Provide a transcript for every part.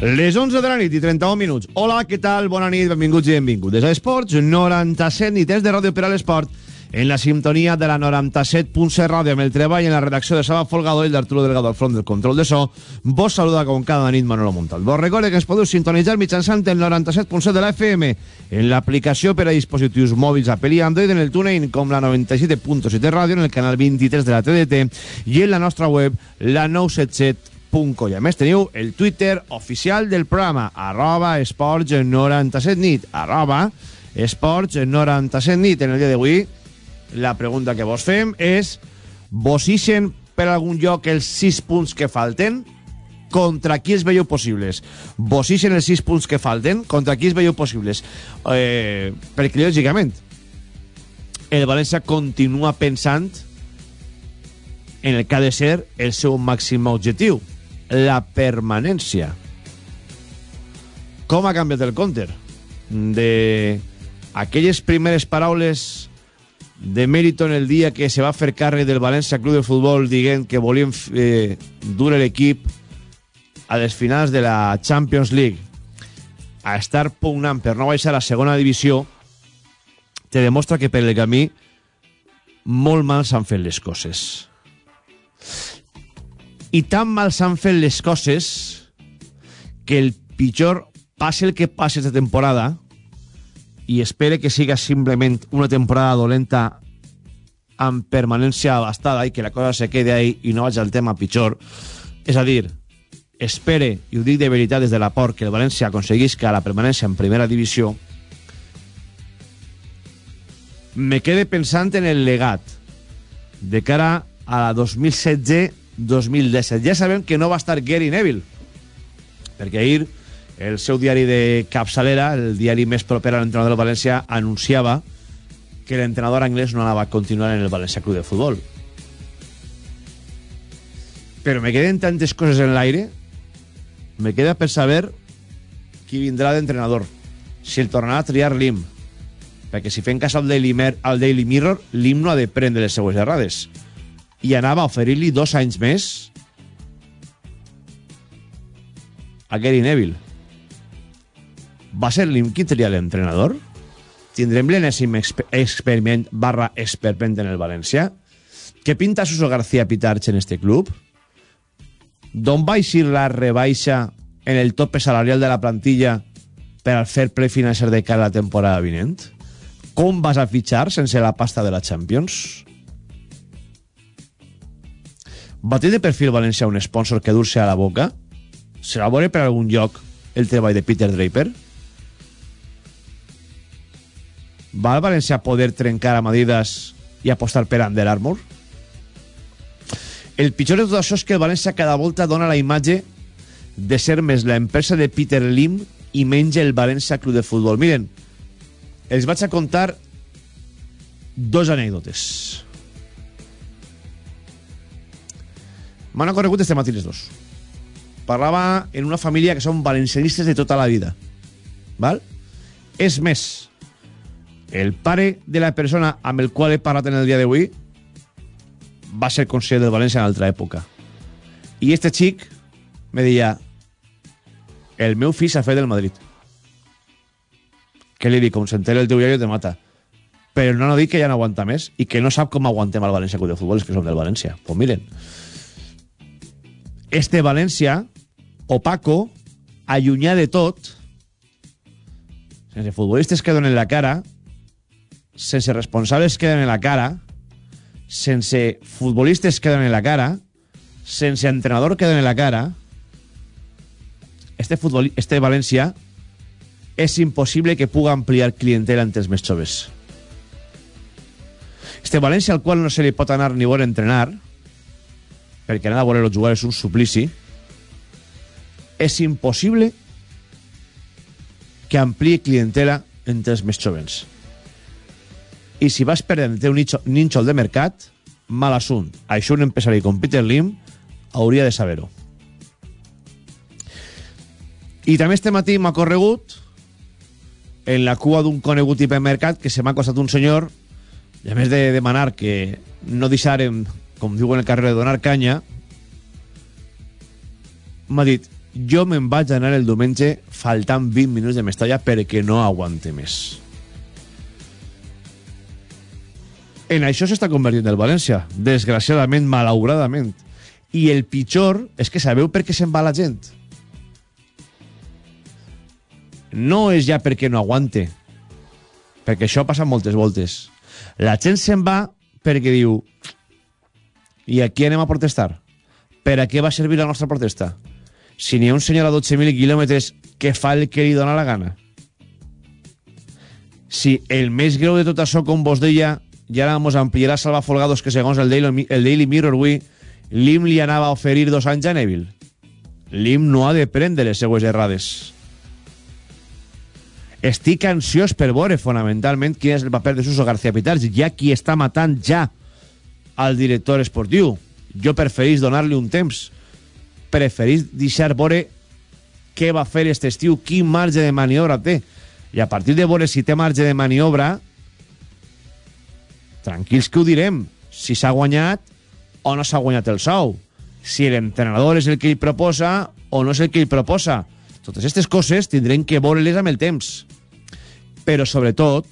Les 11 de la nit i 31 minuts. Hola, què tal? Bona nit, benvinguts i benvinguts. A Esports 97 nits de Ràdio per a l'Esport en la sintonia de la 97.7 Ràdio amb el treball en la redacció de Saba Folgado i d'Arturo Delgado al front del control de so. Vos saluda com cada nit Manolo Montal. Vos recorde que ens podeu sintonitzar mitjançant el 97.7 de la FM en l'aplicació per a dispositius mòbils Apple i Android en el TuneIn com la 97.7 Ràdio en el canal 23 de la TDT i en la nostra web la 977 i a més teniu el Twitter oficial del programa arroba esports 97 nit arroba esports 97 nit. En el dia d'avui la pregunta que vos fem és vos ixen per algun lloc els 6 punts que falten? Contra qui els veieu possibles? Vos ixen els 6 punts que falten? Contra qui els veieu possibles? Eh, perquè lògicament el València continua pensant en el que ha de ser el seu màxim objectiu la permanència. Com ha canviat el counter? De aquelles primeres paraules de mèrito en el dia que se va fer càrrec del València Club de Futbol dient que volien eh, dur l'equip a les finals de la Champions League a estar pugnant per no baixar a la segona divisió te demostra que per el camí molt mal s'han fet les coses i tan mal s'han fet les coses que el pitjor passe el que passe esta temporada i espere que siga simplement una temporada dolenta amb permanència abastada i que la cosa se quede ahí i no vaig al tema pitjor. És a dir, espere i ho dic de veritat des de la por que el València aconseguisca la permanència en primera divisió. Me quede pensant en el legat de cara a la 2016 2017. Ja sabem que no va estar Gary Neville, perquè ahir el seu diari de capçalera, el diari més proper a l'entrenador del València, anunciava que l'entrenador anglès no anava a continuar en el València Club de Futbol. Però me queden tantes coses en l'aire, me queda per saber qui vindrà d'entrenador, si el tornarà a triar l'IM, perquè si fem cas al Daily, Mer al Daily Mirror, l'IM no ha de prendre les seues errades i anava a oferir-li dos anys més a Gary Neville. Va ser l'Im qui tria l'entrenador? Tindrem l'enèsim experiment barra experiment en el València? Què pinta Suso García Pitarch en este club? D'on va eixir la rebaixa en el tope salarial de la plantilla per al fair play financer de cara a la temporada vinent? Com vas a fitxar sense la pasta de la Champions? Va tenir perfil València un sponsor que dur-se a la boca? Se va veure per algun lloc el treball de Peter Draper? Va el València poder trencar a Medidas i apostar per Under Armour? El pitjor de tot això és que el València cada volta dona la imatge de ser més la empresa de Peter Lim i menys el València Club de Futbol. Miren, els vaig a contar dos anècdotes. M'han ocorregut este matí les dos. Parlava en una família que són valencianistes de tota la vida. Val? És més, el pare de la persona amb el qual he parlat en el dia d'avui va ser conseller del València en altra època. I este xic me deia el meu fill s'ha fet del Madrid. Què li dic? Com s'entera el teu iaio te mata. Però no no dic que ja no aguanta més i que no sap com aguantem al València Club de Futbol, és que som del València. Pues miren, este València, opaco, allunyar de tot, sense futbolistes que donen la cara, sense responsables que donen la cara, sense futbolistes que donen la cara, sense entrenador que donen la cara, este, futbol, este València és impossible que puga ampliar clientela entre els més joves. Este València al qual no se li pot anar ni vol entrenar, perquè anar a veure els jugar és un suplici, és impossible que ampliï clientela entre els més jovens. I si vas perdent un nínxol de mercat, mal assunt. Això un empresari com Peter Lim hauria de saber-ho. I també este matí m'ha corregut en la cua d'un conegut hipermercat que se m'ha costat un senyor i a més de demanar que no deixarem, com diu en el carrer, de donar canya m'ha dit jo me'n vaig anar el diumenge faltant 20 minuts de Mestalla perquè no aguante més. En això s'està convertint el València, desgraciadament, malauradament. I el pitjor és que sabeu per què se'n va la gent. No és ja perquè no aguante, perquè això passa moltes voltes. La gent se'n va perquè diu i aquí anem a protestar. Per a què va servir la nostra protesta? Si n'hi ha un senyor a 12.000 quilòmetres que fa el que li dona la gana. Si el més greu de tot això, com vos deia, i ara mos ampliarà Salva Folgados que segons el Daily, el Daily Mirror avui Lim li anava a oferir dos anys a Neville Lim no ha de prendre les seues errades estic ansiós per veure fonamentalment quin és el paper de Suso García Pitars ja qui està matant ja al director esportiu jo preferís donar-li un temps preferís deixar veure què va fer aquest estiu quin marge de maniobra té i a partir de veure si té marge de maniobra tranquils que ho direm, si s'ha guanyat o no s'ha guanyat el sou, si l'entrenador és el que ell proposa o no és el que ell proposa. Totes aquestes coses tindrem que veure-les amb el temps. Però, sobretot,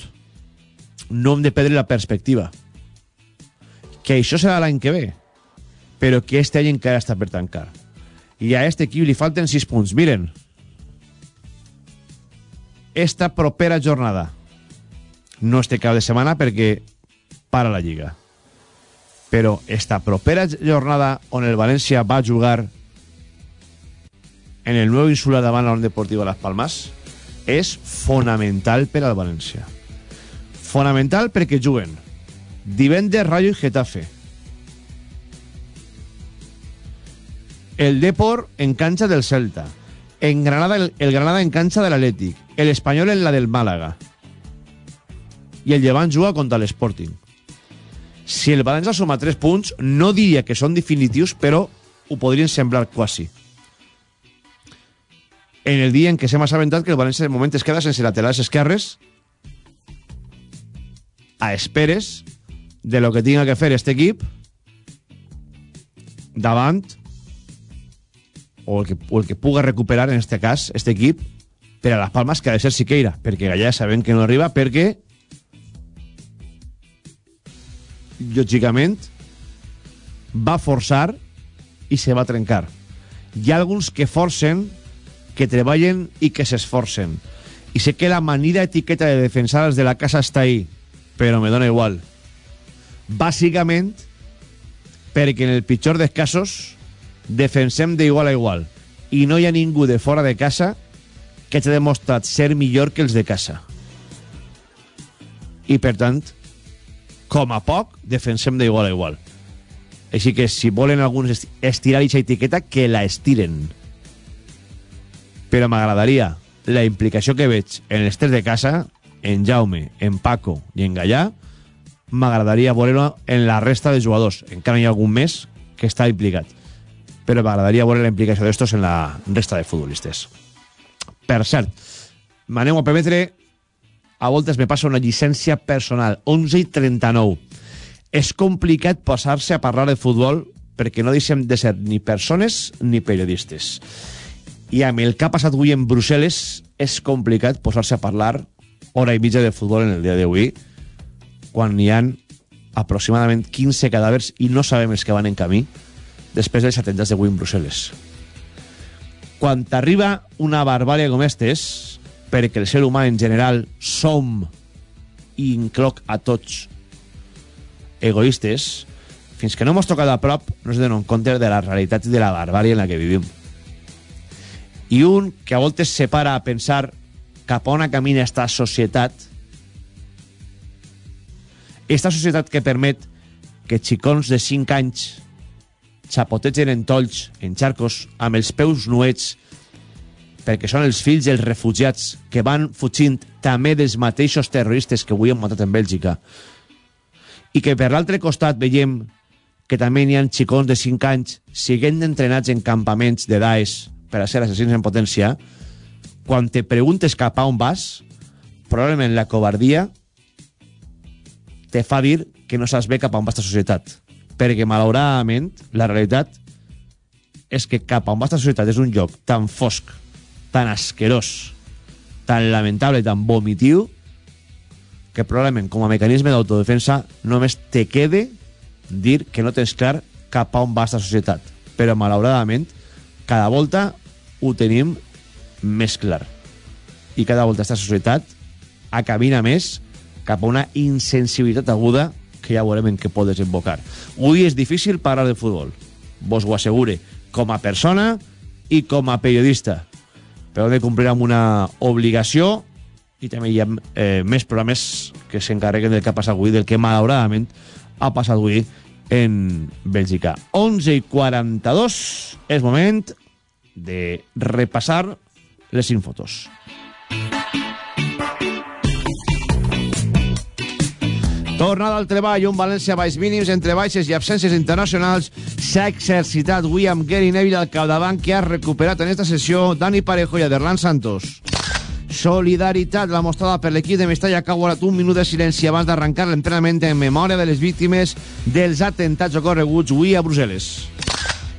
no hem de perdre la perspectiva. Que això serà l'any que ve, però que este any encara està per tancar. I a este equip li falten 6 punts. Miren, esta propera jornada no este cap de setmana perquè para la Lliga. Però esta propera jornada on el València va jugar en el nou insular davant la Unió Deportiva Las Palmas és fonamental per al València. Fonamental perquè juguen divendres Rayo i Getafe. El Depor en cancha del Celta. En Granada, el, el Granada en cancha de l'Atlètic. El Espanyol en la del Màlaga. I el Llevant juga contra l'Sporting si el València suma 3 punts, no diria que són definitius, però ho podrien semblar quasi. En el dia en què s'hem assabentat que el València de moment es queda sense laterals esquerres a esperes de lo que tinga que fer este equip davant o el que, o el que puga recuperar en este cas este equip per a les Palmes que ha de ser Siqueira perquè allà sabem que no arriba perquè lògicament, va forçar i se va trencar. Hi ha alguns que forcen, que treballen i que s'esforcen. I sé que la manida etiqueta de defensar els de la casa està ahí, però me dona igual. Bàsicament, perquè en el pitjor dels casos defensem d'igual a igual i no hi ha ningú de fora de casa que hagi demostrat ser millor que els de casa. I, per tant, com a poc, defensem d'igual a igual. Així que si volen alguns estirar aquesta etiqueta, que la estiren. Però m'agradaria la implicació que veig en els tres de casa, en Jaume, en Paco i en Gallà, m'agradaria veure-ho en la resta de jugadors. Encara hi ha algun més que està implicat. Però m'agradaria veure la implicació d'estos en la resta de futbolistes. Per cert, m'aneu a permetre a voltes me passa una llicència personal, 11 i 39. És complicat passar-se a parlar de futbol perquè no deixem de ser ni persones ni periodistes. I amb el que ha passat avui en Brussel·les és complicat posar-se a parlar hora i mitja de futbol en el dia d'avui quan hi han aproximadament 15 cadàvers i no sabem els que van en camí després dels atemptats d'avui en Brussel·les. Quan t'arriba una barbària com estes, perquè el ser humà en general som, i incloc a tots, egoistes, fins que no mos tocat a prop no es donen compte de la realitat de la barbària en la que vivim. I un que a voltes se para a pensar cap a on camina esta societat, esta societat que permet que xicons de 5 anys xapotegen en tolls, en xarcos, amb els peus nuets, perquè són els fills dels refugiats que van fugint també dels mateixos terroristes que avui han matat en Bèlgica. I que per l'altre costat veiem que també n'hi ha xicons de 5 anys siguent entrenats en campaments de Daesh per a ser assassins en potència. Quan te preguntes cap a on vas probablement la covardia te fa dir que no saps bé cap a on va esta societat perquè malauradament la realitat és que cap a on va esta societat és un lloc tan fosc tan asquerós tan lamentable, tan vomitiu que probablement com a mecanisme d'autodefensa només te quede dir que no tens clar cap a on va esta societat. Però malauradament cada volta ho tenim més clar. I cada volta esta societat acabina més cap a una insensibilitat aguda que ja veurem en què pot desembocar. Avui és difícil parlar de futbol, vos ho assegure, com a persona i com a periodista. Però de complir amb una obligació i també hi ha eh, més programes que s'encarreguen del que ha passat avui, del que malauradament ha passat avui en Bèlgica. 11 i 42 és moment de repassar les infotos. Tornada al treball, un València baix mínims entre baixes i absències internacionals s'ha exercitat avui amb Gary Neville al capdavant que ha recuperat en esta sessió Dani Parejo i Aderlan Santos. Solidaritat, la mostrada per l'equip de Mestalla que ha guardat un minut de silenci abans d'arrencar l'entrenament en memòria de les víctimes dels atentats ocorreguts avui a Brussel·les.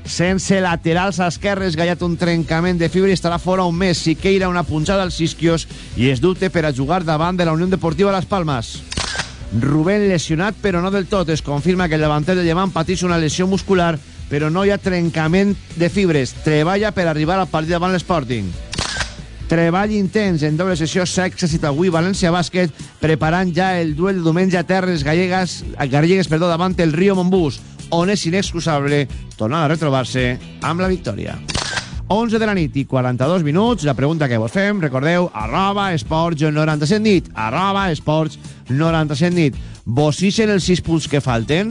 Sense laterals esquerres, Gallat un trencament de fibra i estarà fora un mes. Siqueira una punxada als isquios i es dubte per a jugar davant de la Unió Deportiva Las Palmas. Rubén lesionat, però no del tot. Es confirma que el davanter de Llevant pateix una lesió muscular, però no hi ha trencament de fibres. Treballa per arribar al partit davant l'Sporting. Treball intens en doble sessió s'ha exercit avui València Bàsquet preparant ja el duel de diumenge a Terres Gallegues, Gallegues perdó, davant el Rio Montbús, on és inexcusable tornar a retrobar-se amb la victòria. 11 de la nit i 42 minuts. La pregunta que vos fem, recordeu, arroba esports 97 nit, arroba esports 97 nit. Vos ixen els 6 punts que falten?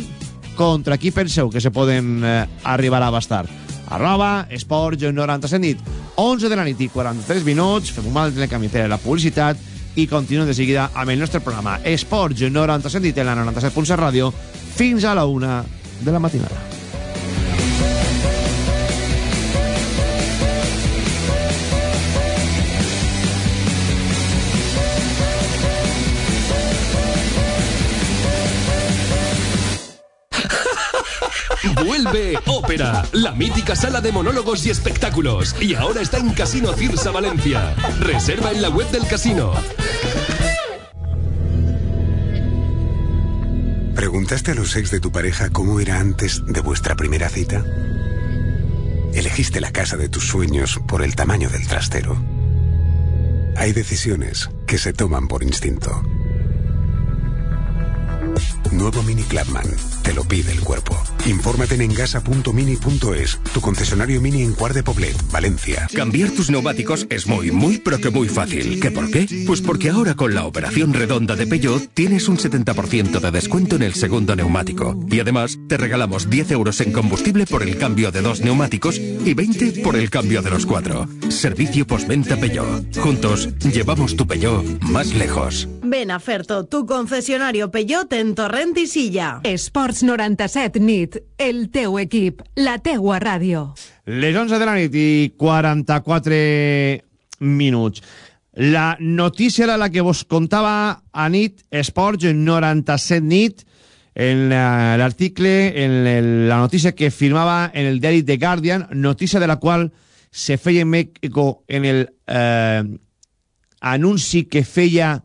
Contra qui penseu que se poden eh, arribar a bastar? Arroba esports 97 nit. 11 de la nit i 43 minuts. Fem un de camí per la publicitat i continuem de seguida amb el nostre programa Esports 97 nit en la 97.7 ràdio fins a la una de la matinada. Vuelve Ópera, la mítica sala de monólogos y espectáculos. Y ahora está en Casino Cirsa Valencia. Reserva en la web del casino. ¿Preguntaste a los ex de tu pareja cómo era antes de vuestra primera cita? Elegiste la casa de tus sueños por el tamaño del trastero. Hay decisiones que se toman por instinto. Nuevo Mini Clubman. Te lo pide el cuerpo. Infórmate en engasa.mini.es, tu concesionario mini en Cuart de Poblet, Valencia. Cambiar tus neumáticos es muy, muy, pero que muy fácil. ¿Qué por qué? Pues porque ahora con la operación redonda de Peugeot tienes un 70% de descuento en el segundo neumático. Y además te regalamos 10 euros en combustible por el cambio de dos neumáticos y 20 por el cambio de los cuatro. Servicio postventa Peugeot. Juntos llevamos tu Peugeot más lejos. Ven a Ferto, tu concesionario Peugeot en Torrent i Silla. Esports 97 nit, el teu equip, la teua ràdio. Les 11 de la nit i 44 minuts. La notícia era la que vos contava a nit, Esports 97 nit, en la- l'article, en la notícia que firmava en el diari The Guardian, notícia de la qual se feia eco en el eh, anunci que feia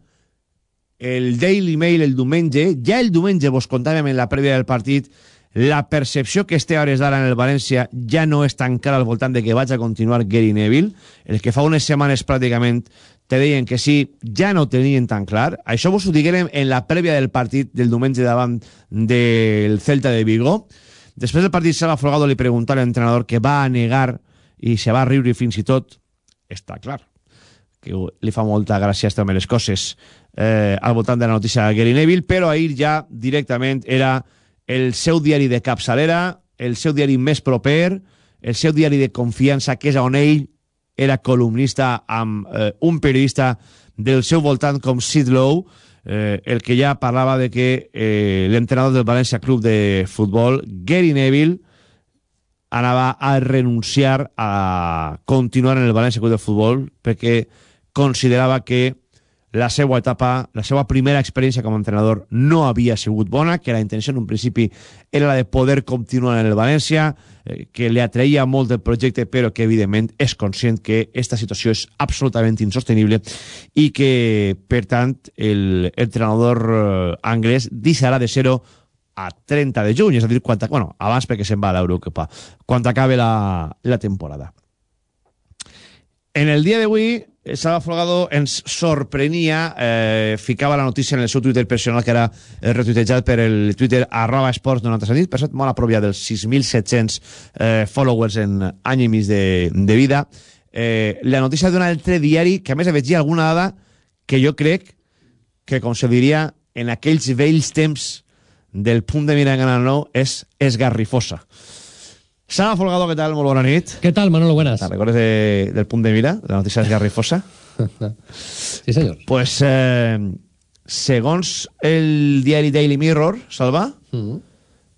el Daily Mail el diumenge, ja el diumenge vos contàvem en la prèvia del partit, la percepció que este hores d'ara en el València ja no és tan clara al voltant de que vaig a continuar Gary Neville. El que fa unes setmanes pràcticament te deien que sí, ja no tenien tan clar. Això vos ho diguérem en la prèvia del partit del diumenge davant del Celta de Vigo. Després del partit, Sala Folgado li preguntà a l'entrenador que va a negar i se va riure fins i tot. Està clar que li fa molta gràcia estar les coses eh, al voltant de la notícia de Gary Neville, però ahir ja directament era el seu diari de capçalera, el seu diari més proper, el seu diari de confiança, que és on ell era columnista amb eh, un periodista del seu voltant com Sid Lowe, eh, el que ja parlava de que eh, l'entrenador del València Club de Futbol, Gary Neville, anava a renunciar a continuar en el València Club de Futbol perquè considerava que la seva etapa, la seva primera experiència com a entrenador no havia sigut bona, que la intenció en un principi era la de poder continuar en el València, eh, que li atraïa molt el projecte, però que evidentment és conscient que aquesta situació és absolutament insostenible i que, per tant, el entrenador eh, anglès deixarà de ser-ho a 30 de juny, és a dir, quan, bueno, abans perquè se'n va a l'Eurocopa, quan acabe la, la temporada. En el dia d'avui, Salva Folgado ens sorprenia, eh, ficava la notícia en el seu Twitter personal, que era eh, retuitejat per el Twitter arroba esports 97, per cert, molt a prop ja dels 6.700 eh, followers en any i mig de, de vida. Eh, la notícia d'un altre diari, que a més veig alguna dada que jo crec que, com se diria, en aquells vells temps del punt de mira en Canal 9 és esgarrifosa. Sara Folgado, què tal? Molt bona nit. ¿Qué tal, Manolo? Buenas. ¿Te recordes de, del punt de mira? De la notícia esgarrifosa? sí, senyor. Pues, eh, segons el diari Daily Mirror, Salva, Mm -hmm.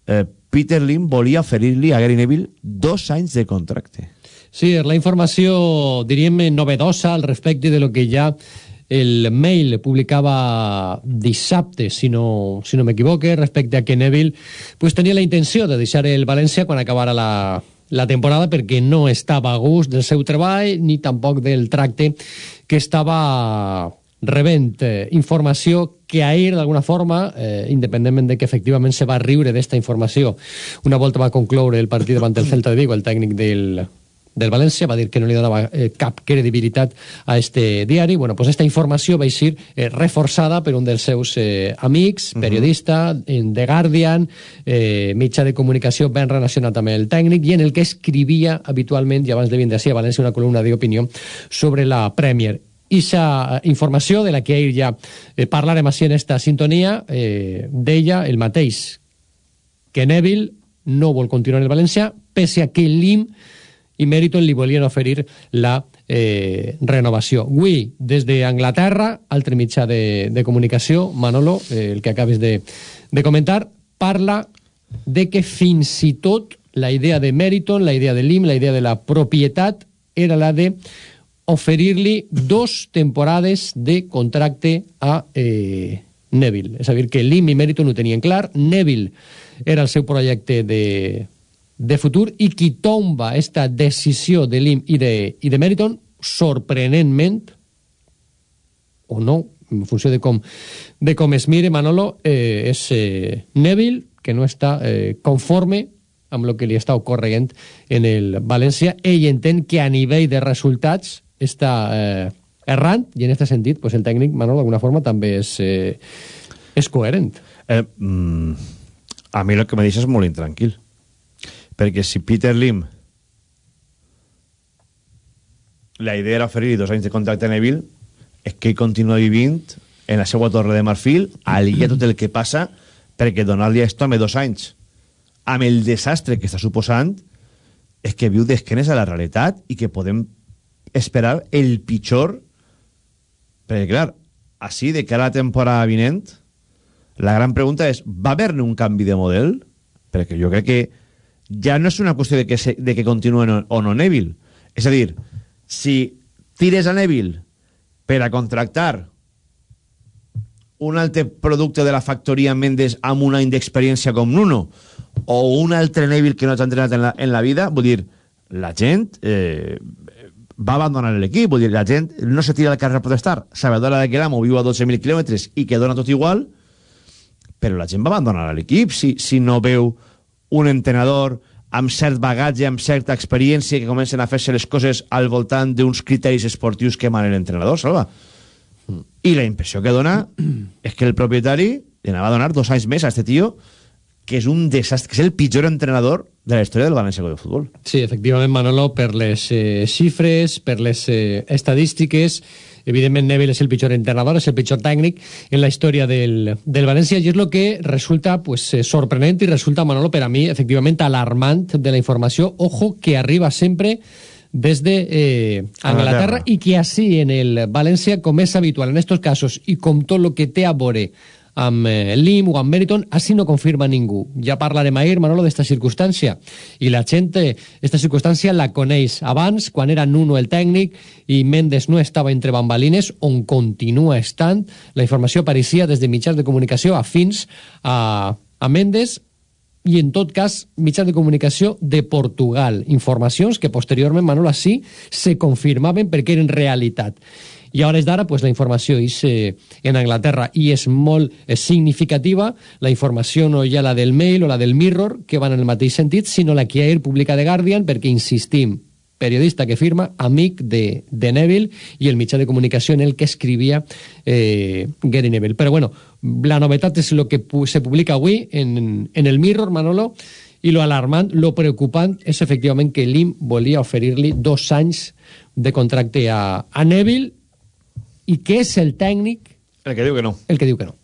eh, Peter Lim volia oferir-li a Gary Neville dos anys de contracte. Sí, és la informació, diríem, novedosa al respecte de lo que ja el mail publicava dissabte, si no, si no m'equivoque, respecte a que Neville pues, tenia la intenció de deixar el València quan acabara la, la temporada perquè no estava a gust del seu treball ni tampoc del tracte que estava rebent eh, informació que ahir, d'alguna forma, eh, independentment de que efectivament se va riure d'esta informació, una volta va concloure el partit davant el Celta de Vigo, el tècnic del, del València va dir que no li donava eh, cap credibilitat a este diari. Bueno, pues esta informació va ser eh, reforçada per un dels seus eh, amics, periodista, uh -huh. The Guardian, eh, mitjà de comunicació ben relacionat amb el tècnic, i en el que escrivia habitualment, i abans de vindre així a València, una columna d'opinió sobre la Premier. Ixa informació, de la que ahir ja eh, parlarem així en esta sintonia, eh, deia el mateix, que Neville no vol continuar en el València, pese a que l'IM i Meriton li volien oferir la eh, renovació. Avui, des d'Anglaterra, altre mitjà de, de comunicació, Manolo, eh, el que acabes de, de comentar, parla de que fins i tot la idea de Meriton, la idea de l'IM, la idea de la propietat, era la de oferir-li dos temporades de contracte a eh, Neville. És a dir, que l'IM i Meriton ho tenien clar, Neville era el seu projecte de, de futur i qui tomba esta decisió de l'IM i de, i de Meriton, sorprenentment, o no, en funció de com, de com es mire, Manolo, eh, és eh, Neville, que no està eh, conforme amb el que li està ocorrent en el València. Ell entén que a nivell de resultats està eh, errant, i en aquest sentit pues, el tècnic, Manolo, d'alguna forma també és, eh, és coherent. Eh, mm, a mi el que me deixa és molt intranquil perquè si Peter Lim la idea era oferir dos anys de contracte a Neville és que ell continua vivint en la seva torre de marfil aliat tot el que passa perquè donar-li a home dos anys amb el desastre que està suposant és que viu d'esquenes a la realitat i que podem esperar el pitjor perquè clar així de cara a la temporada vinent la gran pregunta és va haver-ne un canvi de model? perquè jo crec que ja no és una qüestió de que, se, de que continuen o, o no Neville. És a dir, si tires a Neville per a contractar un altre producte de la factoria Mendes amb un any d'experiència com Nuno o un altre Neville que no t'ha entrenat en la, en la vida, vull dir, la gent eh, va abandonar l'equip, vull dir, la gent no se tira al carrer a protestar, sabedora de que l'amo viu a 12.000 quilòmetres i que dona tot igual, però la gent va abandonar l'equip si, si no veu un entrenador amb cert bagatge, amb certa experiència, que comencen a fer-se les coses al voltant d'uns criteris esportius que emanen l'entrenador, Salva. I la impressió que dona és que el propietari li anava a donar dos anys més a este tio que és un desastre, que és el pitjor entrenador de la història del València de Futbol. Sí, efectivament, Manolo, per les eh, xifres, per les eh, estadístiques, evidentment Neville és el pitjor entrenador, és el pitjor tècnic en la història del, del València, i és el que resulta pues, eh, sorprenent i resulta, Manolo, per a mi, efectivament, alarmant de la informació. Ojo, que arriba sempre desde eh, Anglaterra y que así en el Valencia, como es habitual en estos casos y con todo lo que té a veure amb eh, Lim o amb Meriton, així no confirma ningú. Ja parlarem ahir, Manolo, d'esta circumstància. I la gent, eh, esta circumstància la coneix abans, quan era Nuno el tècnic i Mendes no estava entre bambalines, on continua estant. La informació apareixia des de mitjans de comunicació afins a, a Mendes i en tot cas mitjans de comunicació de Portugal. Informacions que posteriorment, Manolo, sí, se confirmaven perquè eren realitat. I a hores d'ara pues, la informació és eh, en Anglaterra i és molt eh, significativa. La informació no hi ha la del Mail o la del Mirror, que van en el mateix sentit, sinó la que ahir publica The Guardian, perquè insistim, periodista que firma, amic de, de Neville i el mitjà de comunicació en el que escrivia eh, Gary Neville. Però bueno, la novetat és el que pu se publica avui en, en el Mirror, Manolo, i lo alarmant, lo preocupant és efectivament que l'IM volia oferir-li dos anys de contracte a, a Neville i que és el tècnic El que diu que no. el que diu que no.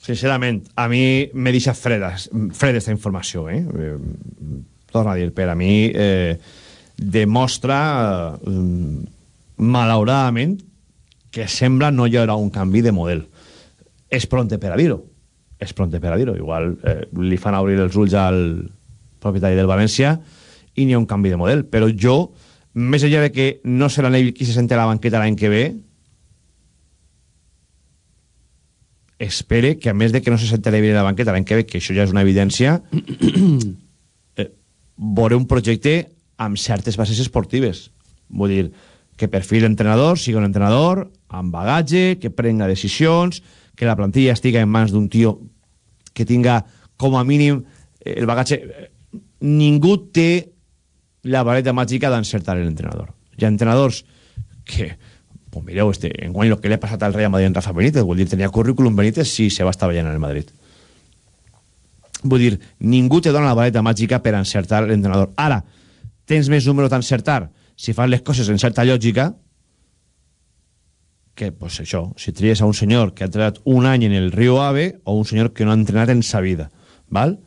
Sincerament, a mi me deixa freda, freda esta informació, eh? eh torna a dir, per a mi eh, demostra eh, malauradament que sembla no hi haurà un canvi de model. És pronte per a dir-ho. És pronte per a dir-ho. Igual eh, li fan obrir els ulls al propietari del València i n'hi ha un canvi de model. Però jo, més enllà de que no serà Neville qui se sente a la banqueta l'any que ve, espere que a més de que no se sentarà bé la banqueta l'any que ve, que això ja és una evidència eh, veuré un projecte amb certes bases esportives. Vull dir, que per fi l'entrenador sigui un entrenador amb bagatge que prenga decisions que la plantilla estiga en mans d'un tio que tinga com a mínim eh, el bagatge. Eh, ningú té la vareta màgica d'encertar l'entrenador hi ha entrenadors que pues mireu, este, en guany el que li ha passat al Real Madrid en Rafa Benítez, vull dir, tenia currículum Benítez sí, se va estar veient en el Madrid. Vull dir, ningú te dona la vareta màgica per encertar l'entrenador. Ara, tens més números d'encertar si fas les coses en certa lògica que, pues això, si tries a un senyor que ha entrenat un any en el Rio Ave o un senyor que no ha entrenat en sa vida, val?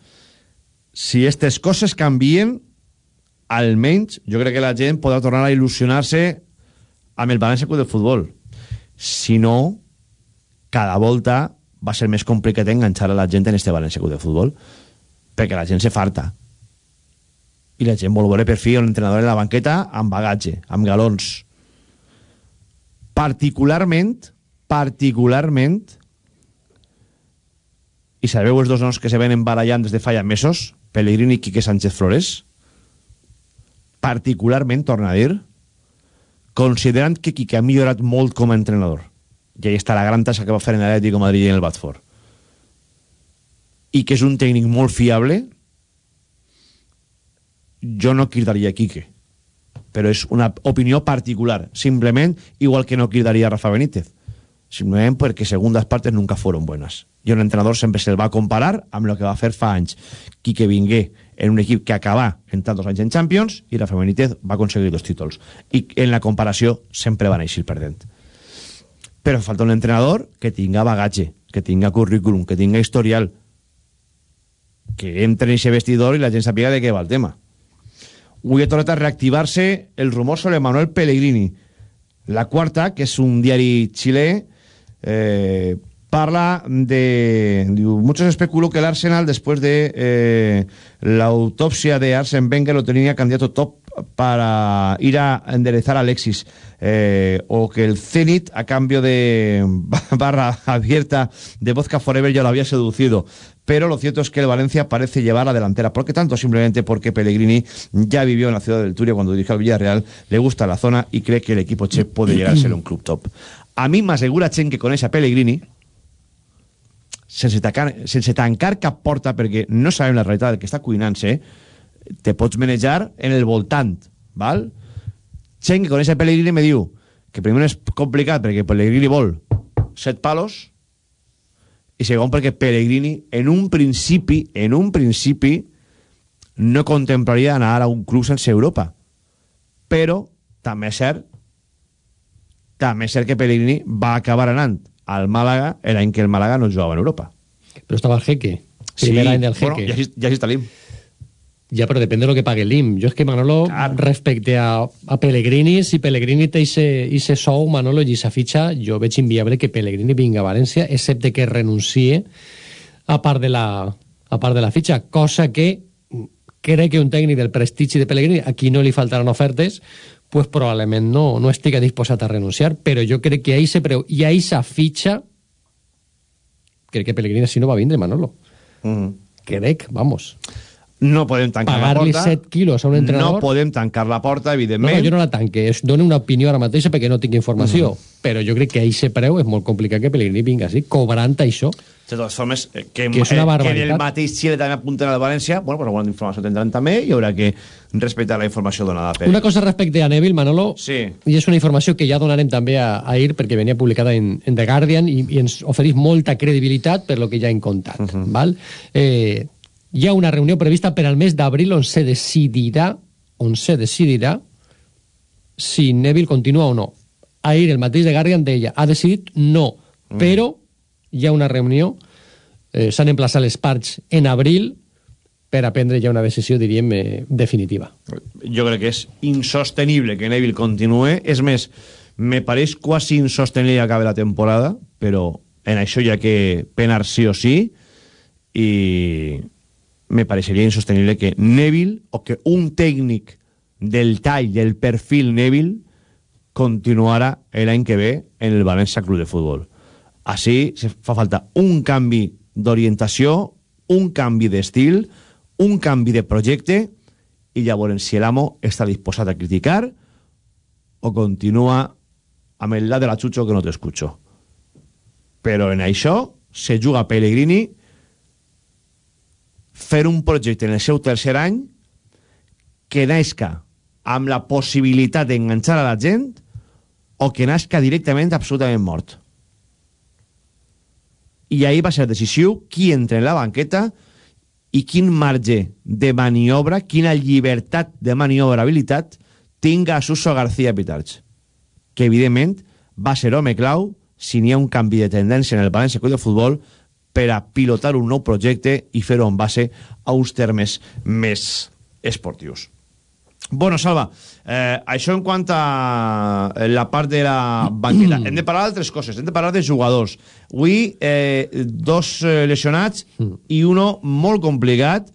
Si aquestes coses canvien, almenys jo crec que la gent podrà tornar a il·lusionar-se amb el València Club de Futbol. Si no, cada volta va ser més complicat enganxar a la gent en este València Club de Futbol perquè la gent se farta. I la gent vol veure per fi un entrenador en la banqueta amb bagatge, amb galons. Particularment particularment i sabeu els dos noms que se venen barallant des de fa ja mesos? Pellegrini i Quique Sánchez Flores? Particularment, torna a dir considerant que Quique ha millorat molt com a entrenador i ahí està la gran tasca que va fer en l'Atlético de Madrid i en el Watford i que és un tècnic molt fiable jo no cridaria Quique però és una opinió particular. Simplement igual que no cridaria Rafa Benítez. Simplement perquè segundas partes nunca fueron buenas. I un entrenador sempre se'l va comparar amb el que va fer fa anys. Quique vingué en un equip que acabà en tantos anys en Champions i Rafa Benítez va aconseguir dos títols. I en la comparació sempre van eixir perdent. Però falta un entrenador que tinga bagatge que tinga currículum, que tinga historial que entre en ese vestidor i la gent sàpiga de què va el tema. Avui ha tornat a reactivar-se el rumor sobre Manuel Pellegrini la quarta, que és un diari xilè eh, parla de... Muchos especuló que el Arsenal, después de eh, la autopsia de Arsene Wenger, lo tenía candidato top para ir a enderezar a Alexis. Eh, o que el Zenit, a cambio de barra abierta de Vodka Forever, ya lo había seducido. Pero lo cierto es que el Valencia parece llevar la delantera. ¿Por qué tanto? Simplemente porque Pellegrini ya vivió en la ciudad del Turia cuando dirigió al Villarreal, le gusta la zona y cree que el equipo Che puede llegar a ser un club top. A mí m'assegura Chen que coneix a Pellegrini sense tancar, sense tancar cap porta perquè no sabem la realitat del que està cuinant-se te pots manejar en el voltant val? Chen que coneix a Pellegrini me diu que primer és complicat perquè Pellegrini vol set palos i segon perquè Pellegrini en un principi en un principi no contemplaria anar a un club sense Europa però també és cert també és cert que Pellegrini va acabar anant al Màlaga l'any que el Màlaga no jugava en Europa Però estava el jeque. Primer any del bueno, jeque. ja, així- ja així està l'IM Ya, pero depende de lo que pague l'IM. Yo es que, Manolo, respecte a, a Pellegrini, si Pellegrini té ese sou, Manolo, i esa fitxa, jo veig inviable que Pellegrini vinga a València, excepte que renuncie a part de la, a part de la fitxa, cosa que crec que un tècnic del prestigi de Pellegrini, a qui no li faltaran ofertes, pues probablement no, no estigui disposat a renunciar, però jo crec que ahí se preu, i ahí esa fitxa, crec que Pellegrini si no va vindre, Manolo. Mm. Crec, vamos. No podem tancar la Pagar-li porta. 7 quilos a un entrenador... No podem tancar la porta, No, evidentment. no, jo no la tanque, es dona una opinió ara mateixa perquè no tinc informació, però jo crec que a aquest preu és molt complicat que Pellegrini vinga així, cobrant això. De totes formes, eh, que, Que eh, que en el mateix Xile també apunten al València, bueno, pues alguna informació tindran també i haurà que respectar la informació donada per Una cosa respecte a Neville, Manolo, Sí. i és una informació que ja donarem també a, a IR perquè venia publicada en, en The Guardian i, i ens ofereix molta credibilitat per lo que ja hem contat. Uh -huh. val? Eh, hi ha una reunió prevista per al mes d'abril on se decidirà on se decidirà si Neville continua o no. Ahir el mateix de Guardian deia, ha decidit no, però hi ha una reunió, eh, s'han emplaçat les parts en abril per a prendre ja una decisió, diríem, eh, definitiva. jo crec que és insostenible que Neville continue. És més, me pareix quasi insostenible que acabe la temporada, però en això ha que penar sí o sí, i me pareixeria insostenible que Neville, o que un tècnic del tall, del perfil Neville, continuara l'any que ve en el València Club de Futbol. Així se fa falta un canvi d'orientació, un canvi d'estil, un canvi de projecte, i llavors si l'amo està disposat a criticar o continua amb el la de la xucho que no t'escucho. Però en això se juga Pellegrini fer un projecte en el seu tercer any que nasca amb la possibilitat d'enganxar a la gent o que nasca directament absolutament mort. I ahir va ser decisiu qui entra en la banqueta i quin marge de maniobra, quina llibertat de maniobrabilitat tinga Suso García Pitarch, que evidentment va ser home clau si n'hi ha un canvi de tendència en el València Club de Futbol per a pilotar un nou projecte i fer-ho en base a uns termes més esportius. Bueno, Salva, eh, això en quant a eh, la part de la banqueta. hem de parlar d'altres coses, hem de parlar de jugadors. Avui, eh, dos eh, lesionats i uno molt complicat,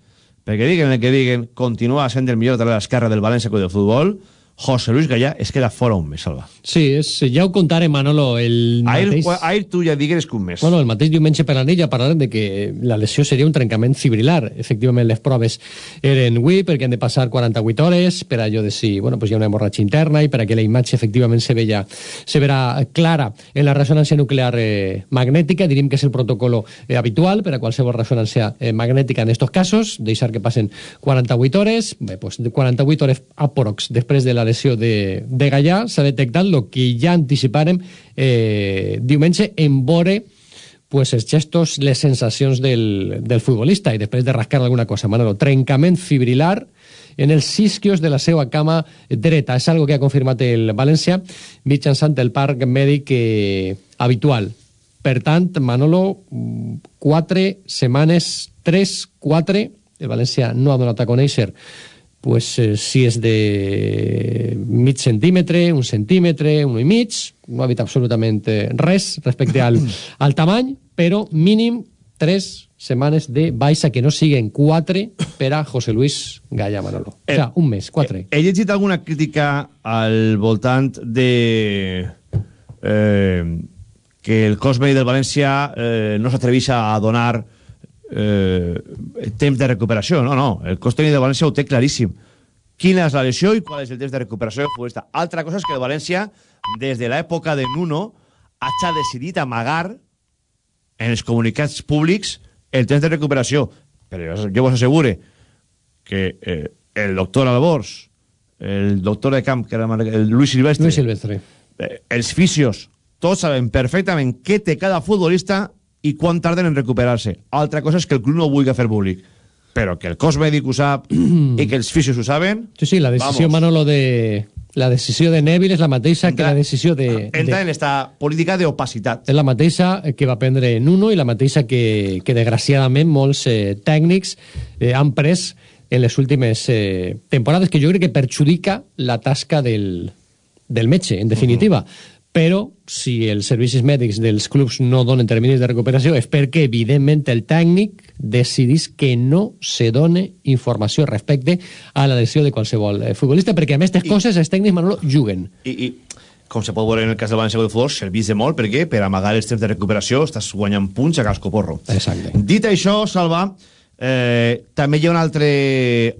perquè diguen el que diguen, continua sent el millor lateral esquerre del València de Futbol, José Luis Gallà es queda fora un mes, Salva. Sí, és, ja ho contarem, Manolo, el Ahir, mateix... ahir tu ja digues que un mes. Bueno, el mateix diumenge per la nit ja parlarem de que la lesió seria un trencament fibrilar. Efectivament, les proves eren avui perquè han de passar 48 hores per allò de si bueno, pues hi ha una hemorratgia interna i per que la imatge efectivament se, veia, se verà clara en la ressonància nuclear eh, magnètica. Diríem que és el protocolo eh, habitual per a qualsevol ressonància eh, magnètica en estos casos, deixar que passen 48 hores, bé, pues, 48 hores aprox després de la lesió de, de Gallà s'ha detectat el que ja anticiparem eh, diumenge en vore pues, els gestos, les sensacions del, del futbolista i després de rascar alguna cosa, Manolo, trencament fibrilar en els isquios de la seva cama dreta. És algo que ha confirmat el València mitjançant el parc mèdic eh, habitual. Per tant, Manolo, quatre setmanes, tres, quatre, el València no ha donat a conèixer pues, eh, si és de mig centímetre, un centímetre, un i mig, no dit absolutament eh, res respecte al, al tamany, però mínim tres setmanes de baixa que no siguen quatre per a José Luis Gaya Manolo. O sea, un mes, quatre. He llegit alguna crítica al voltant de eh, que el cos mèdic del València eh, no s'atreveix a donar eh, temps de recuperació. No, no, el cos tècnic del València ho té claríssim. Quina és la lesió i qual és el temps de recuperació del futbolista. Altra cosa és que el València, des de l'època de Nuno, ha decidit amagar en els comunicats públics el temps de recuperació. Però jo, jo vos assegure que eh, el doctor Albors, el doctor de camp, que era el Luis Silvestre, Luis Silvestre. eh, els fisios, tots saben perfectament què té cada futbolista i quan tarden en recuperar-se. Altra cosa és que el club no ho vulgui fer públic. Però que el cos mèdic ho sap i que els fisios ho saben... Sí, sí, la decisió, Vamos. Manolo, de... La decisió de Neville és la mateixa que la decisió de... Entra de en esta política d'opacitat. és la mateixa que va prendre Nuno i la mateixa que, que desgraciadament molts eh, tècnics eh, han pres en les últimes eh, temporades, que jo crec que perjudica la tasca del, del metge, en definitiva. Uh -huh. Però, si els servicis mèdics dels clubs no donen terminis de recuperació, és perquè, evidentment, el tècnic decidís que no se done informació respecte a la lesió de qualsevol eh, futbolista, perquè, a més, aquestes coses, els tècnics, Manolo, juguen. I, i com se pot veure en el cas del València de Futbol, serveix de molt perquè per amagar els temps de recuperació estàs guanyant punts a casco porro. Exacte. Dit això, Salva, Eh, també hi ha un altre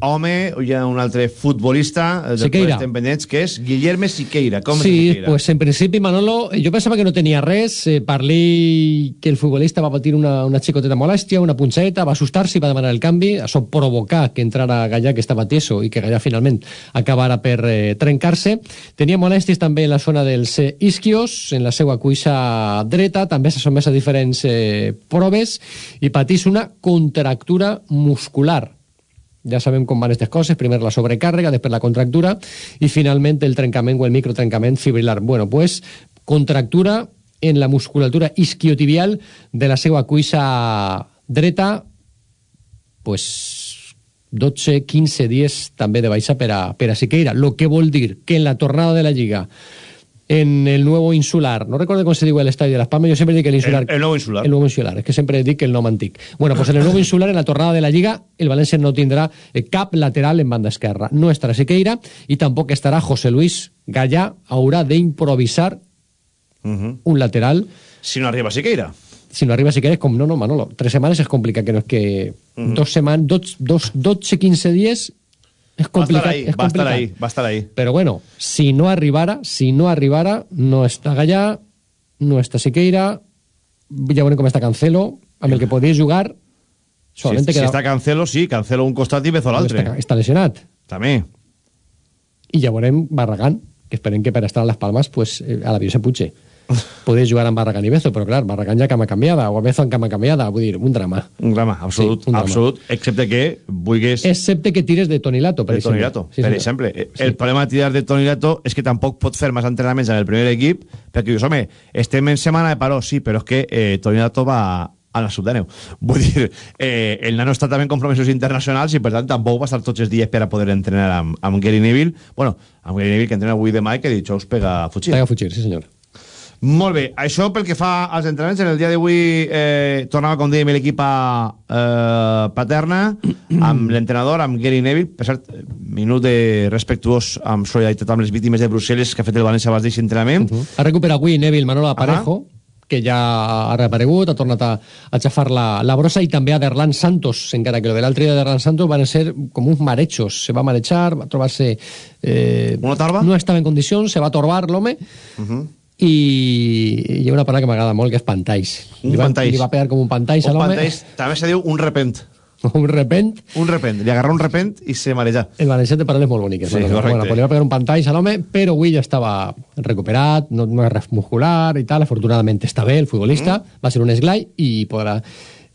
home, hi ha un altre futbolista eh, Siqueira. estem pendents, que és Guillerme Siqueira. Com sí, Siqueira? pues en principi, Manolo, jo pensava que no tenia res. Eh, parli que el futbolista va patir una, una xicoteta molèstia, una punxeta, va assustar-se i va demanar el canvi. Això provocar que entrara Gallà, que estava tieso, i que Gallà finalment acabara per eh, trencar-se. Tenia molèsties també en la zona dels eh, isquios, en la seva cuixa dreta, també s'ha sotmès a diferents eh, proves i patís una contractura muscular. Ja sabem com van aquestes coses, primer la sobrecàrrega, després la contractura i finalment el trencament o el microtrencament fibrilar. Bueno, pues contractura en la musculatura isquiotibial de la seva cuixa dreta, pues 12, 15 dies també de baixa per a, per a Siqueira, lo que vol dir que en la tornada de la Lliga en el nuevo insular, no recuerdo cómo se dice el estadio de Las Palmas, yo siempre digo que el insular... El- el nuevo insular. El nuevo insular, es que siempre digo que el no mantic. Bueno, pues en el nuevo insular, en la tornada de la Lliga, el Valencia no tendrá eh, cap lateral en banda esquerra. No estará Siqueira y tampoco estará José Luis Gallá, haurà d'improvisar Mhm. un lateral Si no arriba Siqueira. si no arriba Siqueira és com, no, no, Manolo, tres setmanes és complicat, que no és que dos setmanes, dos, dos, 12, 15 dies és Va estar complicat. va estar complicat. ahí, va estar ahí. Però bueno, si no arribara, si no arribara, no està Gallà, no està Siqueira, ja veurem com està Cancelo, amb el que podria jugar, Si, solament si queda... està Cancelo, sí, Cancelo un costat i Bezo l'altre. està, està lesionat. També. I ja veurem Barragán, que esperem que per estar a les Palmes, pues, eh, a l'avió se putxe. Podria jugar amb Barragán i Bezo, però clar, Barragán ja cama canviada, o Bezo en cama canviada, vull dir, un drama. Un drama, absolut, Sí, un drama. absolut, excepte que vulguis Excepte que tires de Toni Lato, per de exemple. Lato, Sí, per senyor. exemple. Eh, Sí. El problema de tirar de Toni Lato és que tampoc pot fer més entrenaments en el primer equip, perquè dius, home, estem en setmana de paró, sí, però és que eh, Toni Lato va a la sub-19. Vull dir, eh, el nano està també en compromisos internacionals i per tant tampoc va estar tots els dies per a poder entrenar amb, amb Gary Neville. Bueno, amb Gary Neville que entrena avui demà i que dijous pega a fugir. Pega a fugir, sí senyor. Molt bé, això pel que fa als entrenaments, en el dia d'avui eh, tornava, com dèiem, l'equip a eh, Paterna, amb l'entrenador, amb Gary Neville, per cert, minut de respectuós amb solidaritat amb les víctimes de Brussel·les que ha fet el València abans d'aquest entrenament. Ha recuperat avui Neville Manolo Aparejo, que ja ha reaparegut, ha tornat a, a xafar la, la brossa, i també a Derlan Santos, encara que lo de l'altre dia de Derlan Santos van ser com uns marechos. Se va marejar, va trobar-se... Eh, Una? No estava en condicions, se va torbar l'home, i hi ha una paraula que m'agrada molt, que és pantalls. Un li va, pantalls. Li va pegar com un pantalls a l'home. també se diu un repent. Un repent. Un repent. Li agarra un repent i se mareja. El valencià té paraules molt boniques. Sí, Manolo. correcte. Bueno, li va pegar un pantalls a l'home, però avui ja estava recuperat, no, no és res muscular i tal, afortunadament està bé el futbolista, Mm. va ser un esglai i podrà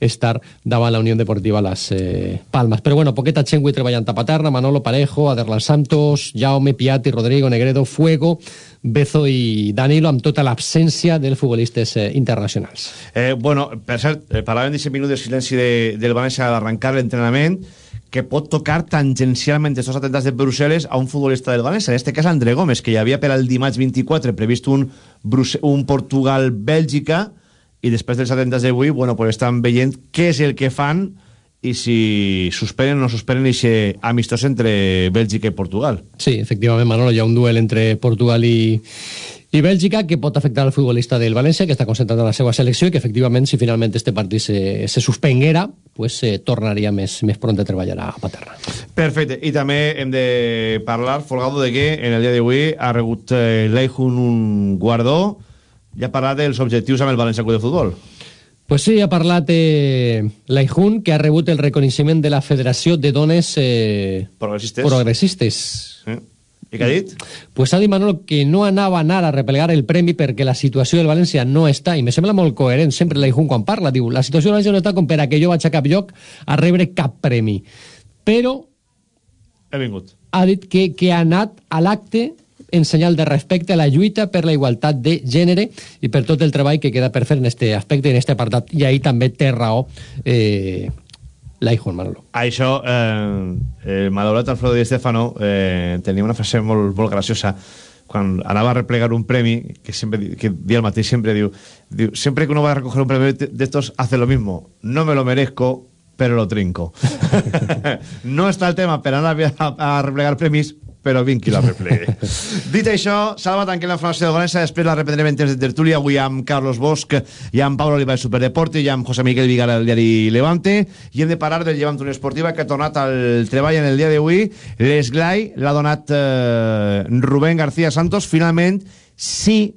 estar davant la Unió Deportiva Les eh, Palmes. Però bueno, poqueta gent avui treballant a Paterna, Manolo Parejo, Aderlan Santos, Jaume, Piatti, Rodrigo, Negredo, Fuego, Bezo i Danilo, amb tota l'absència dels futbolistes eh, internacionals. Eh, bueno, per cert, eh, parlàvem d'aquest minut de silenci de, del València a l'arrencar l'entrenament que pot tocar tangencialment estos atemptats de Brussel·les a un futbolista del València, en este cas André Gómez, que hi havia per al dimarts 24 previst un, un Portugal-Bèlgica i després dels atemptats d'avui, bueno, pues estan veient què és el que fan i si suspenen o no suspenen aquest amistós entre Bèlgica i Portugal. Sí, efectivament, Manolo, hi ha un duel entre Portugal i, i Bèlgica que pot afectar al futbolista del València, que està concentrat en la seva selecció i que, efectivament, si finalment este partit se, se suspenguera, pues, eh, tornaria més, més pront a treballar a Paterna. Perfecte, i també hem de parlar, Folgado, de que en el dia d'avui ha rebut eh, l'Eijun un guardó i ha parlat dels objectius amb el València Club de Futbol. Pues sí, ha parlat eh, l'Aijun, que ha rebut el reconeixement de la Federació de Dones eh, Progressistes. Progressistes. Eh? I què ha dit? Pues ha dit Manolo que no anava a anar a replegar el premi perquè la situació del València no està, i me sembla molt coherent sempre l'Aijun quan parla, diu, la situació del València no està com per a que jo vaig a cap lloc a rebre cap premi. Però He vingut. ha dit que, que ha anat a l'acte en senyal de respecte a la lluita per la igualtat de gènere i per tot el treball que queda per fer en este aspecte, en este apartat. I ahí també té raó eh, l'iPhone, Manolo. Això, eh, eh, Madaurat Alfredo Di Stefano eh, tenia una frase molt, molt graciosa quan anava a replegar un premi, que sempre di- que dia el mateix sempre diu, diu, siempre que uno va a recoger un premio de estos hace lo mismo, no me lo merezco, pero lo trinco. no està el tema per anar a, a replegar premis, però vinc qui la replegui. Dit això, Salva, tanquem la informació de València, després la reprendrem en temps de tertúlia, avui amb Carlos Bosch i amb Pablo Oliva de Superdeporte i amb José Miguel Vigar del diari Levante. I hem de parar del Llevant Unió Esportiva que ha tornat al treball en el dia d'avui. L'esglai l'ha donat eh, Rubén García Santos. Finalment sí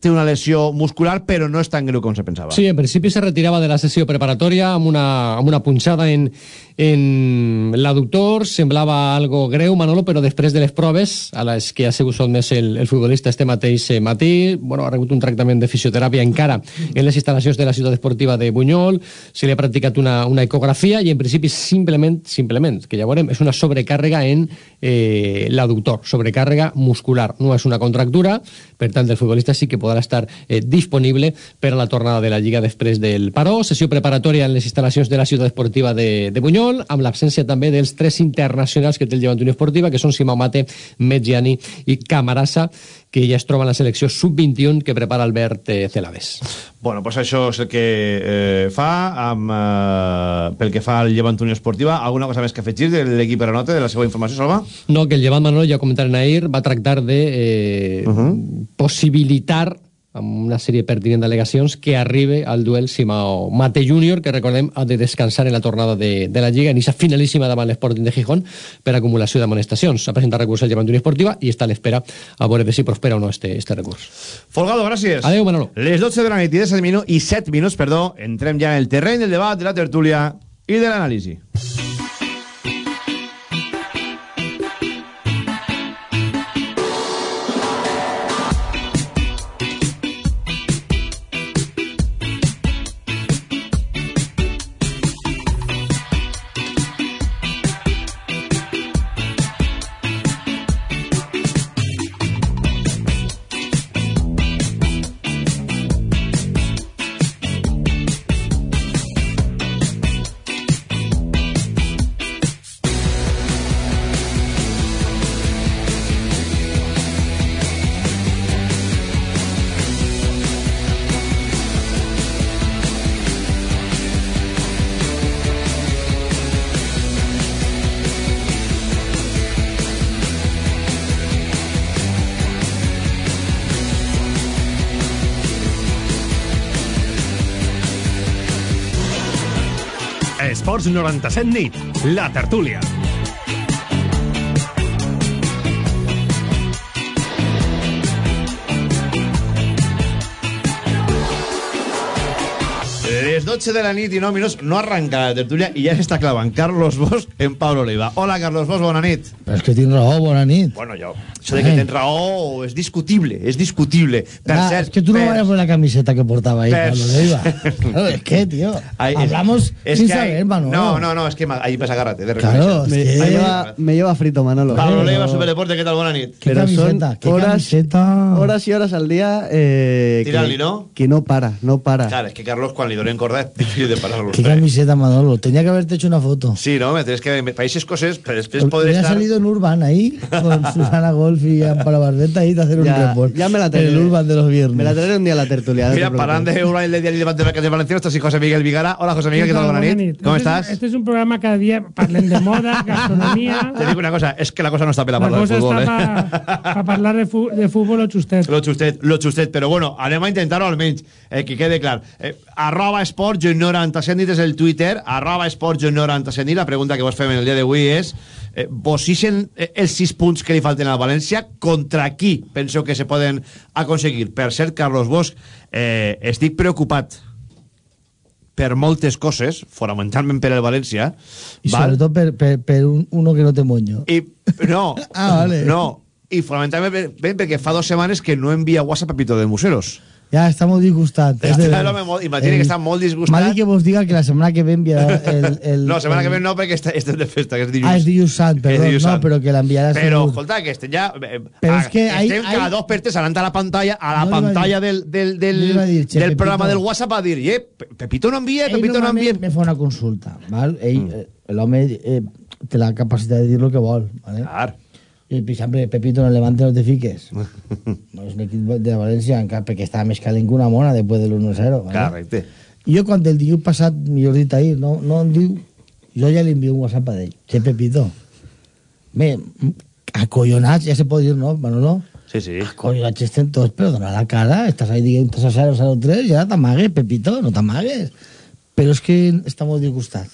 té una lesió muscular però no és tan greu com se pensava. Sí, en principi se retirava de la sessió preparatòria amb una, amb una punxada en l'adductor, semblava algo greu, Manolo, però després de les proves a les que ha sigut sotmès el, el futbolista este mateix eh, matí, bueno, ha rebut un tractament de fisioteràpia encara en les instal·lacions de la ciutat esportiva de Bunyol, se li ha practicat una, una ecografia i en principi simplement, simplement, que ja veurem, és una sobrecàrrega en eh, l'adductor, sobrecàrrega muscular, no és una contractura, per tant el futbolista sí que podrà estar eh, disponible per a la tornada de la Lliga després del paró, sessió preparatòria en les instal·lacions de la ciutat esportiva de, de Bunyol, amb l'absència també dels tres internacionals que té el Llevant Unió Esportiva, que són Simao Mate, Medjani i Camarasa, que ja es troba en la selecció sub-21 que prepara Albert eh, Celades. Bueno, pues això és el que eh, fa amb, eh, pel que fa al Llevant Unió Esportiva. Alguna cosa més que afegir de l'equip Aeronauta, de la seva informació, Salva? No, que el Llevant Manolo, ja comentaren ahir, va tractar de eh, uh -huh. possibilitar amb una sèrie pertinent d'al·legacions que arribe al duel Simao Mate Júnior, que recordem ha de descansar en la tornada de, de la Lliga en aquesta finalíssima davant l'Sporting de Gijón per acumulació d'amonestacions. Ha presentat recurs al Llevant Unió Esportiva i està a l'espera a veure si prospera o no este, este recurs. Folgado, gràcies. Adéu, Manolo. Les 12 de la nit i 17 minuts, i 7 minuts, perdó, entrem ja en el terreny del debat, de la tertúlia i de l'anàlisi. Esports 97 nit, la tertúlia. Les 12 de la nit i 9 minuts no arranca la tertúlia i ja s'està clavant Carlos Bosch en Pablo Oliva. Hola, Carlos Bosch, bona nit. Però és que tinc raó, bona nit. Bueno, jo, això de que tens raó és discutible, és discutible. Per Ah, cert, que tú no per- vayas por la camiseta que portaba ahí, Per- Pablo Leiva. Claro, es que, tío, Ay, hablamos es sin que hay- saber, Manolo. No, no, no, es que ahí pues agárrate. De Claro, reconocer. es que... Me, lleva, me lleva frito, Manolo. Pablo Pero- Leiva, Superdeporte, ¿qué tal? Buena nit. ¿Qué Pero camiseta? son ¿Qué horas- camiseta? Horas y horas al día. Eh, que, ¿no? Que no para, no para. Claro, es que Carlos, cuando le donen corda, es difícil de pararlo. ¿Qué camiseta, Manolo? Tenía que haberte hecho una foto. Sí, no, me tienes que... Países cosas, pero después Hubiera estar... salido en Urban ahí, con Susana Golf y Amparo Barbeta ahí de hacer un Ya, report. ya me la traeré. el Urban de los viernes. Me la traeré un día a la tertulia. Mira, te parando de Urban Levante de Valenciano, estás y José Miguel Vigara. Hola, José Miguel, ¿qué tal? ¿Cómo este estás? Es, este es un programa cada día, parlen de moda, gastronomía... Te digo una cosa, es que la cosa no está para cosa el fútbol, eh? para parlar de, de fútbol o xustet. Lo xustet, lo xustet, però bueno, anem a intentar-ho almenys, eh, que quede clar. Eh, arroba esports 97 nit és el Twitter, arroba esports 97 nit, la pregunta que vos fem en el dia d'avui és eh, vos ixen eh, els sis punts que li falten al València, contra qui penseu que se poden aconseguir? Per cert, Carlos Bosch, eh, estic preocupat per moltes coses, fonamentalment per el València, Y sobre todo per, per- per un- uno que no te moño. I, no, Ah, vale. no, i fonamentalment per- perquè fa dues setmanes que no envia WhatsApp a Pito de Museros. Ja està molt disgustat. És de Imagina que està molt M'ha disgustat. dit que vos diga que la setmana que ve enviarà el... el No, setmana el- que ve no, perquè està, estem de festa, que és dilluns. Ah, és dilluns sant, Que perdó, dilluns no, però que l'enviarà Però, segur. escolta, que estem ja... eh, Però a- és que ahí- estem cada ahí- dos per tres anant a la pantalla, a la No pantalla dir- del, del, del, no dir, che, del Pepito. programa del WhatsApp a dir, eh, Pe- Pepito no envia, Ell Pepito no envia. me fa una consulta, val? Ell, eh, l'home eh, té la capacitat de dir el que vol, vale? Clar. I, per exemple, Pepito en el Levante no te fiques. no és un equip de València, encara perquè estava més calent que una mona després de l'1-0. Vale? Correcte. I jo quan el dilluns passat, millor dit ahir, no, no em diu... Jo ja li envio un WhatsApp a ell. Che, Pepito. Bé, acollonats, ja se pot dir, no, Manolo? Sí, sí. Acollonats estem tots, però dona la cara. Estàs ahí dient, estàs a 0, 0, 3, ja t'amagues, Pepito, no t'amagues. Però és que està molt disgustat.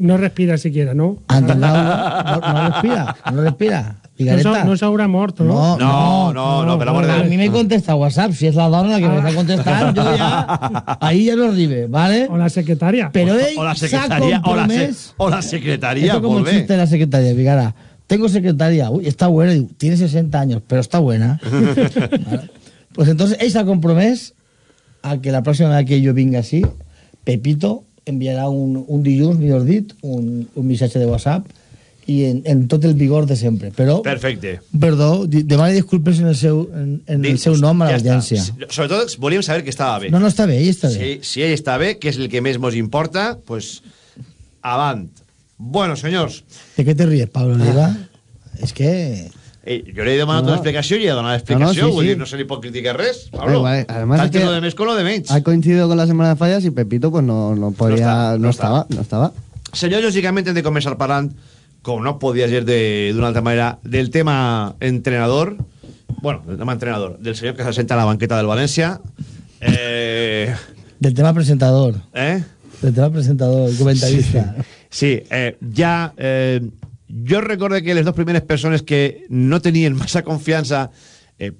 No respira siquiera, ¿no? Entendeu? No, no respira, no respira. No Figuereta. no s'haurà mort, no? No, No, no, no, per l'amor de A Déu. mi me contesta WhatsApp, si és la dona la que m'està contestant, jo ja... Ahí ja no arribe, ¿vale? O la secretària. Però ell O la s'ha secretaria, o la, se- compromès... o la secretaria, Esto como molt bé. chiste de la secretaria, Vigara. Tengo secretaria, uy, está buena, digo, tiene 60 años, pero está buena. Vale. Pues entonces ell s'ha compromès a que la próxima vez que jo vinga així, Pepito enviarà un, un dilluns, millor dit, un, un missatge de WhatsApp i en, en tot el vigor de sempre. Però, Perfecte. perdó, demane disculpes en el seu, en, en el seu nom a Ja l'audiència. Sí, Sobretot volíem saber que estava bé. No, no, està bé, ell està bé. Si, si ell està bé, que és el que més mos importa, pues avant. Bueno, senyors, De què te ries, Pablo Oliva? És que... eh, jo li he demanat No, no. una explicació i he donat No, no, l'explicació, sí, vull sí. dir, no se li pot criticar res, Pablo. Eh, vale, además Tant es que- lo de més con lo de menys. Ha coincidido con la semana de fallas y Pepito pues no, no podía, No no, está, no estaba, no estaba. Senyor, lògicament hem de començar parlant, com no podia ser de- d'una altra manera, del tema entrenador, bueno, del tema entrenador, del senyor que s'assenta a la banqueta del València, eh, Del tema presentador. eh? Del tema presentador, comentarista. Sí, eh, ja... Eh, jo recordo que les dues primeres persones que no tenien massa confiança, eh,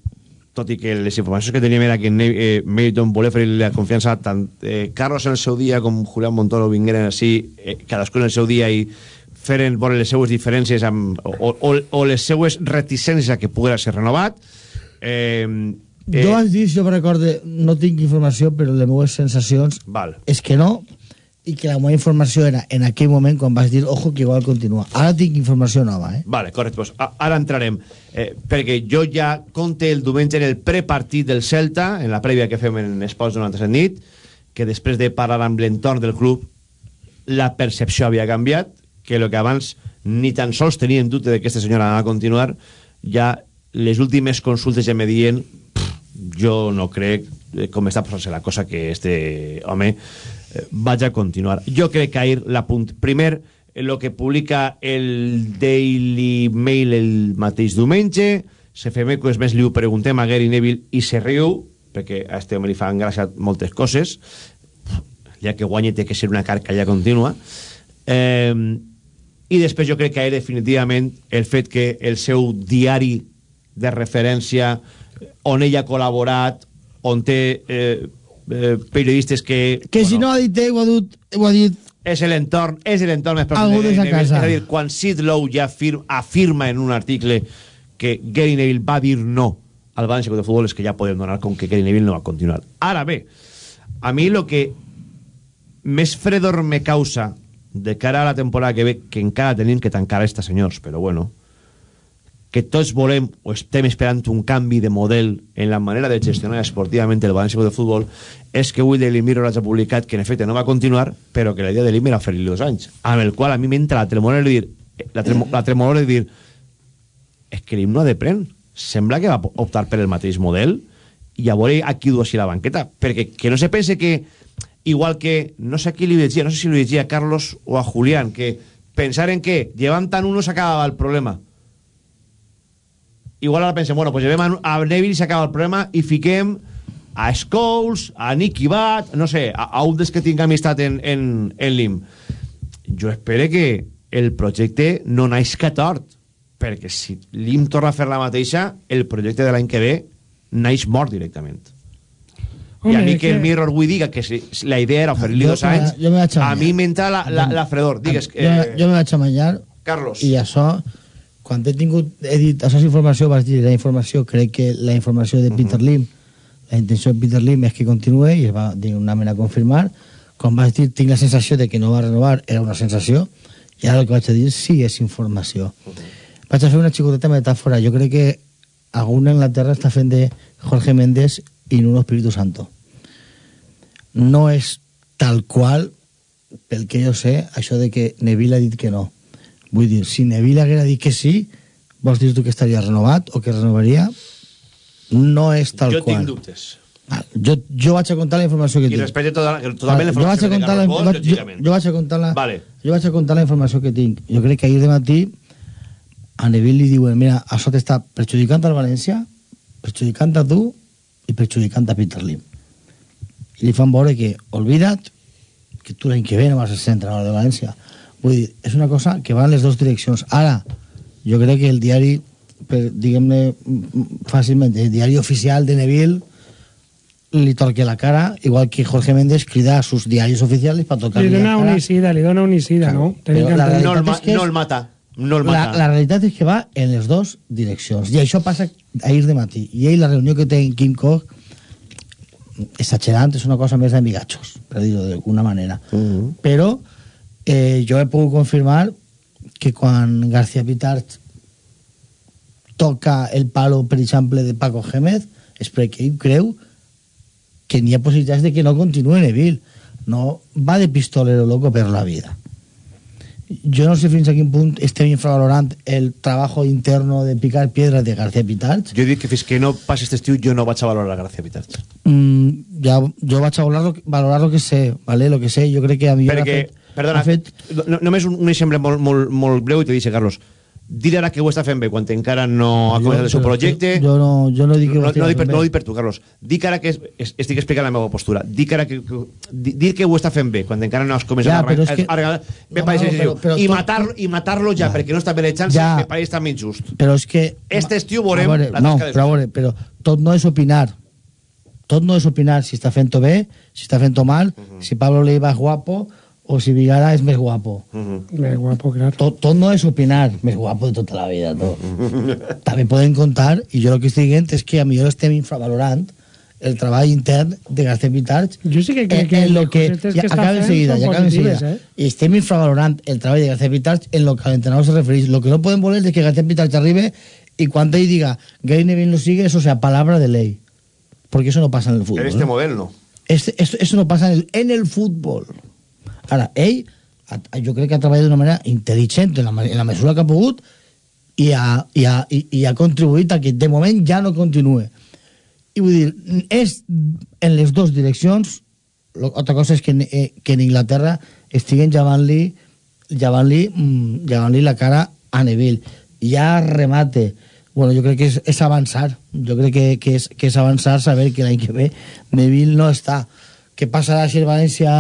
tot i que les informacions que teníem era que eh, Meriton volia fer la confiança tant eh, Carlos en el seu dia com Julián Montoro vingueren així, eh, cadascun en el seu dia i feren veure les seues diferències amb, o, o, o les seues reticències a que poguera ser renovat. Eh, Eh, jo vaig dir, jo me recorde, no tinc informació, però les meves sensacions Val. és que no, i que la meva informació era en aquell moment quan vas dir, ojo, que igual continua. Ara tinc informació nova, eh? Vale, correcte. Pues a- ara entrarem. Eh, perquè jo ja conte el diumenge en el prepartit del Celta, en la prèvia que fem en Esports 97 nit, que després de parlar amb l'entorn del club, la percepció havia canviat, que el que abans ni tan sols tenien dubte de que aquesta senyora anava a continuar, ja les últimes consultes ja me diuen "Pff, jo no crec, eh, com està posant-se la cosa, que este home eh, vaig a continuar. Jo crec que ahir la punt... Primer, el que publica el Daily Mail el mateix diumenge, CFM, és més, li ho preguntem a Gary Neville i se riu, perquè a este home li fan gràcia moltes coses, ja que guanya té que ser una carcalla contínua. Eh, I després jo crec que ahir definitivament el fet que el seu diari de referència on ell ha col·laborat, on té eh, eh, periodistes que... Que si no ha dit ell, ho ha dit, ho ha dit és l'entorn és l'entorn més propi de sa Neville. És a dir, quan Sid Lowe ja afirma, afirma en un article que Gary Neville va dir no al València de Futbol és que ja podem donar com que Gary Neville no va continuar. Ara bé, a mi el que més fredor me causa de cara a la temporada que ve, que encara tenim que tancar esta senyors, però bueno, que tots volem o estem esperant un canvi de model en la manera de gestionar esportivament el València de Futbol és que avui Daily Mirror ha publicat que en efecte no va continuar però que la idea de l'IM era fer-li dos anys amb el qual a mi m'entra la tremolor de dir la, tremo, la de dir és que l'IM no ha de pren sembla que va optar per el mateix model i a veure a qui du així la banqueta perquè que no se pense que igual que no sé a qui li llegia, no sé si li llegia a Carlos o a Julián que pensar en que llevant tant uno s'acabava el problema igual ara pensem, bueno, pues llevem a, a Neville i s'acaba el problema i fiquem a Scholes, a Nicky Bat, no sé, a, a un dels que tinc amistat en, en, en l'IM. Jo espero que el projecte no naixca tort, perquè si l'IM torna a fer la mateixa, el projecte de l'any que ve naix mort directament. I a mi que el Mirror avui diga que si, la idea era oferir-li Jo- dos anys, jo me a amanyar. mi m'entra la, la, la fredor. Digues, jo, me- eh, jo me vaig amanyar Carlos. i això quan he tingut he dit, això és informació vas dir, la informació crec que la informació de Peter Lim la intenció de Peter Lim és que continuï i es va d'una manera confirmar. Quan vas dir tinc la sensació de que no va renovar, era una sensació, i ara el que vaig a dir sí és informació. Vaig a fer una xicoteta metàfora. Jo crec que algun a Anglaterra està fent de Jorge Méndez i Nuno Espíritu Santo. No és tal qual, pel que jo sé, això de que Neville ha dit que no. Vull dir, si Neville haguera dit que sí, vols dir tu que estaria renovat o que renovaria? No és tal Jo qual. tinc dubtes. Ah, Jo, jo vaig a contar la informació que I tinc. respecte tota, totalment la jo vaig informació que té contar la, Carlos Bosch, jo, jo, jo vaig a contar la, Vale. jo vaig a contar la informació que tinc. Jo crec que ahir de matí a Neville li diuen mira, això t'està perjudicant al València, perjudicant a tu i perjudicant a Peter Lim. I li fan veure que, oblida't, que tu l'any que ve no vas a ser entrenador de València. Vull dir, és una cosa que va en les dues direccions. Ara, jo crec que el diari, per, diguem-ne fàcilment, el diari oficial de Neville li torque la cara, igual que Jorge Méndez crida a sus diarios oficiales para tocar Li la dona cara. unicida, li dona unicida, no? Tenim Però que la entendre. No el, és que és- no el mata. No el La, mata. la realitat és que va en les dues direccions. I això passa ahir de matí. I ell, la reunió que té en Kim Koch, exagerant, és una cosa més d'amigatxos, per dir-ho d'alguna manera. Però eh, jo he pogut confirmar que quan García Pitart toca el palo, per exemple, de Paco Gémez, és perquè ell creu que n'hi ha possibilitats de que no continuï Neville. No va de pistolero loco per la vida. Jo no sé fins a quin punt estem infravalorant el treball interno de picar piedras de García Pitart. Jo dic que fins que no passi aquest estiu jo no vaig a valorar la Gràcia Pitarch. Mm, ja, jo vaig a valorar lo, que- valorar lo que sé, ¿vale? lo que sé. Jo crec que a mi Perquè, ha fet, perdona, ha fet no, només un, un exemple molt, molt, molt breu i te dice, Carlos, dir ara que ho està fent bé quan encara no ha començat el seu projecte... jo no- jo no dic que ho no, no, dic per, no dic per tu, Carlos. Dic ara que es, es, estic explicant la meva postura. Dic ara que, que di- dir que ho està fent bé quan encara no has començat Ja, a és que- me No, pareix no, però- però I tot- matar-lo i matar-lo ja, Ja. perquè no està chances Ja. me pareix també injust. Però és que... Este estiu veurem veure, la no, però, veure, però tot no és opinar. Tot no és opinar si està fent-ho bé, si està fent-ho mal, si Pablo Leiva és guapo o si Vigara és més guapo. Més guapo, clar. Tot, tot no és opinar, més guapo de tota la vida, tot. També podem contar, i jo el que estic dient és que a millor estem infravalorant el treball intern de García Pitarch Jo sí que crec en, que en lo que, que acaba enseguida, ja acaba enseguida. eh? I estem infravalorant el treball de García Pitarch en lo que al entrenador se refereix. Lo que no podem voler és que García Pitarch arribe y cuando ell diga Gary Neville no sigue, eso sea palabra de ley. Porque eso no pasa en el fútbol. En este ¿no? model no. Este, esto, eso no pasa en el, en el fútbol. Ara, ell, jo crec que ha treballat d'una manera intel·ligent en la, en la mesura que ha pogut i ha, i, ha, i, i ha contribuït a que de moment ja no continuï. I vull dir, és en les dues direccions, lo, altra cosa és que, eh, que en Inglaterra estiguen llevant-li llevant-li mm, llevant la cara a Neville. Ja remate. Bueno, jo crec que és, és avançar. Jo crec que, que, és, que és avançar saber que l'any que ve Neville no està. Què passarà si el València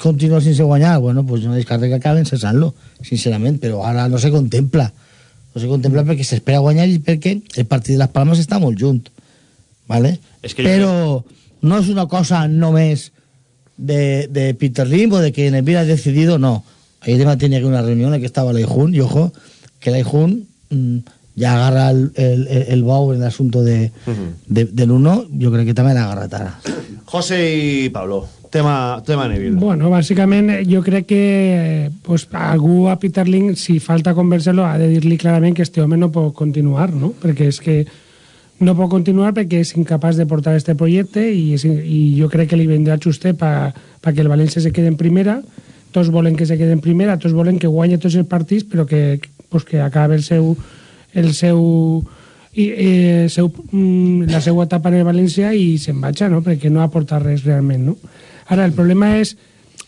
continua sense guanyar? Bueno, pues no descarta que acaben cessant-lo, sincerament, però ara no se contempla. No se contempla perquè s'espera guanyar i perquè el partit de les Palmes està molt junt. ¿vale? És que jo Però no és una cosa només de, de Peter Lim o de que Neville ha decidido, no. Ayer de tenía que una reunión en que estaba Leijun y ojo, que Leijun mm, ya agarra el, el, el, bau en el asunto de, de, del uno, yo creo que también la agarra Tara. José i Pablo, tema, tema Neville. Bueno, bàsicament eh, jo crec que eh, pues, algú a Peter Ling, si falta conversar-lo, ha de dir-li clarament que este home no pot continuar, no? Perquè és que no pot continuar perquè és incapaç de portar este projecte i, és, i jo crec que li vendrà justet per pa que el València se quede en primera tots volen que se quede en primera, tots volen que guanye tots els partits però que, pues, que acabi el seu el seu i, eh, seu, mm, la seva etapa en el València i se'n vaig, no? perquè no aporta res realment. No? Ara, el problema és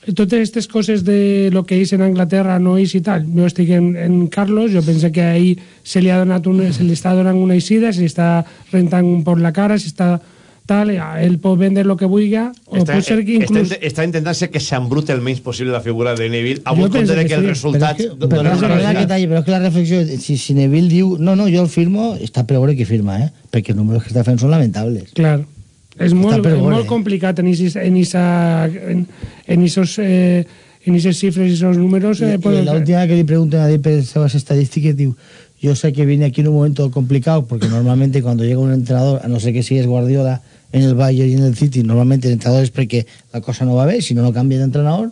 totes aquestes coses de lo que és en Anglaterra no és i tal. Jo estic en, en Carlos, jo penso que ahir se li, ha donat un, se li està donant una eixida, se li està rentant un por la cara, se està tal, ell pot vendre el que vulgui, o Està, pot ser que està, inclús... està intentant ser que s'embrute el menys possible la figura de Neville, a penso compte que que el sí, resultat Pero es que, dona es una que talle, pero es que la reflexión, si, si Neville diu, no, no, jo el firmo, està per veure qui firma, eh? perquè els números que està fent són lamentables. Clar. És molt, per és molt eh? complicat en isos, en isa, en, en isos, eh, en isos xifres i esos números. Eh, Y, poden- y la última que le pregunté a Nadie por esas estadísticas, digo, yo sé que viene aquí en un momento complicado, porque normalmente cuando llega un entrenador, a no ser que si es Guardiola, en el Bayern y en el City normalmente el entrenador es porque la cosa no va bé, si no, no canvia d'entrenador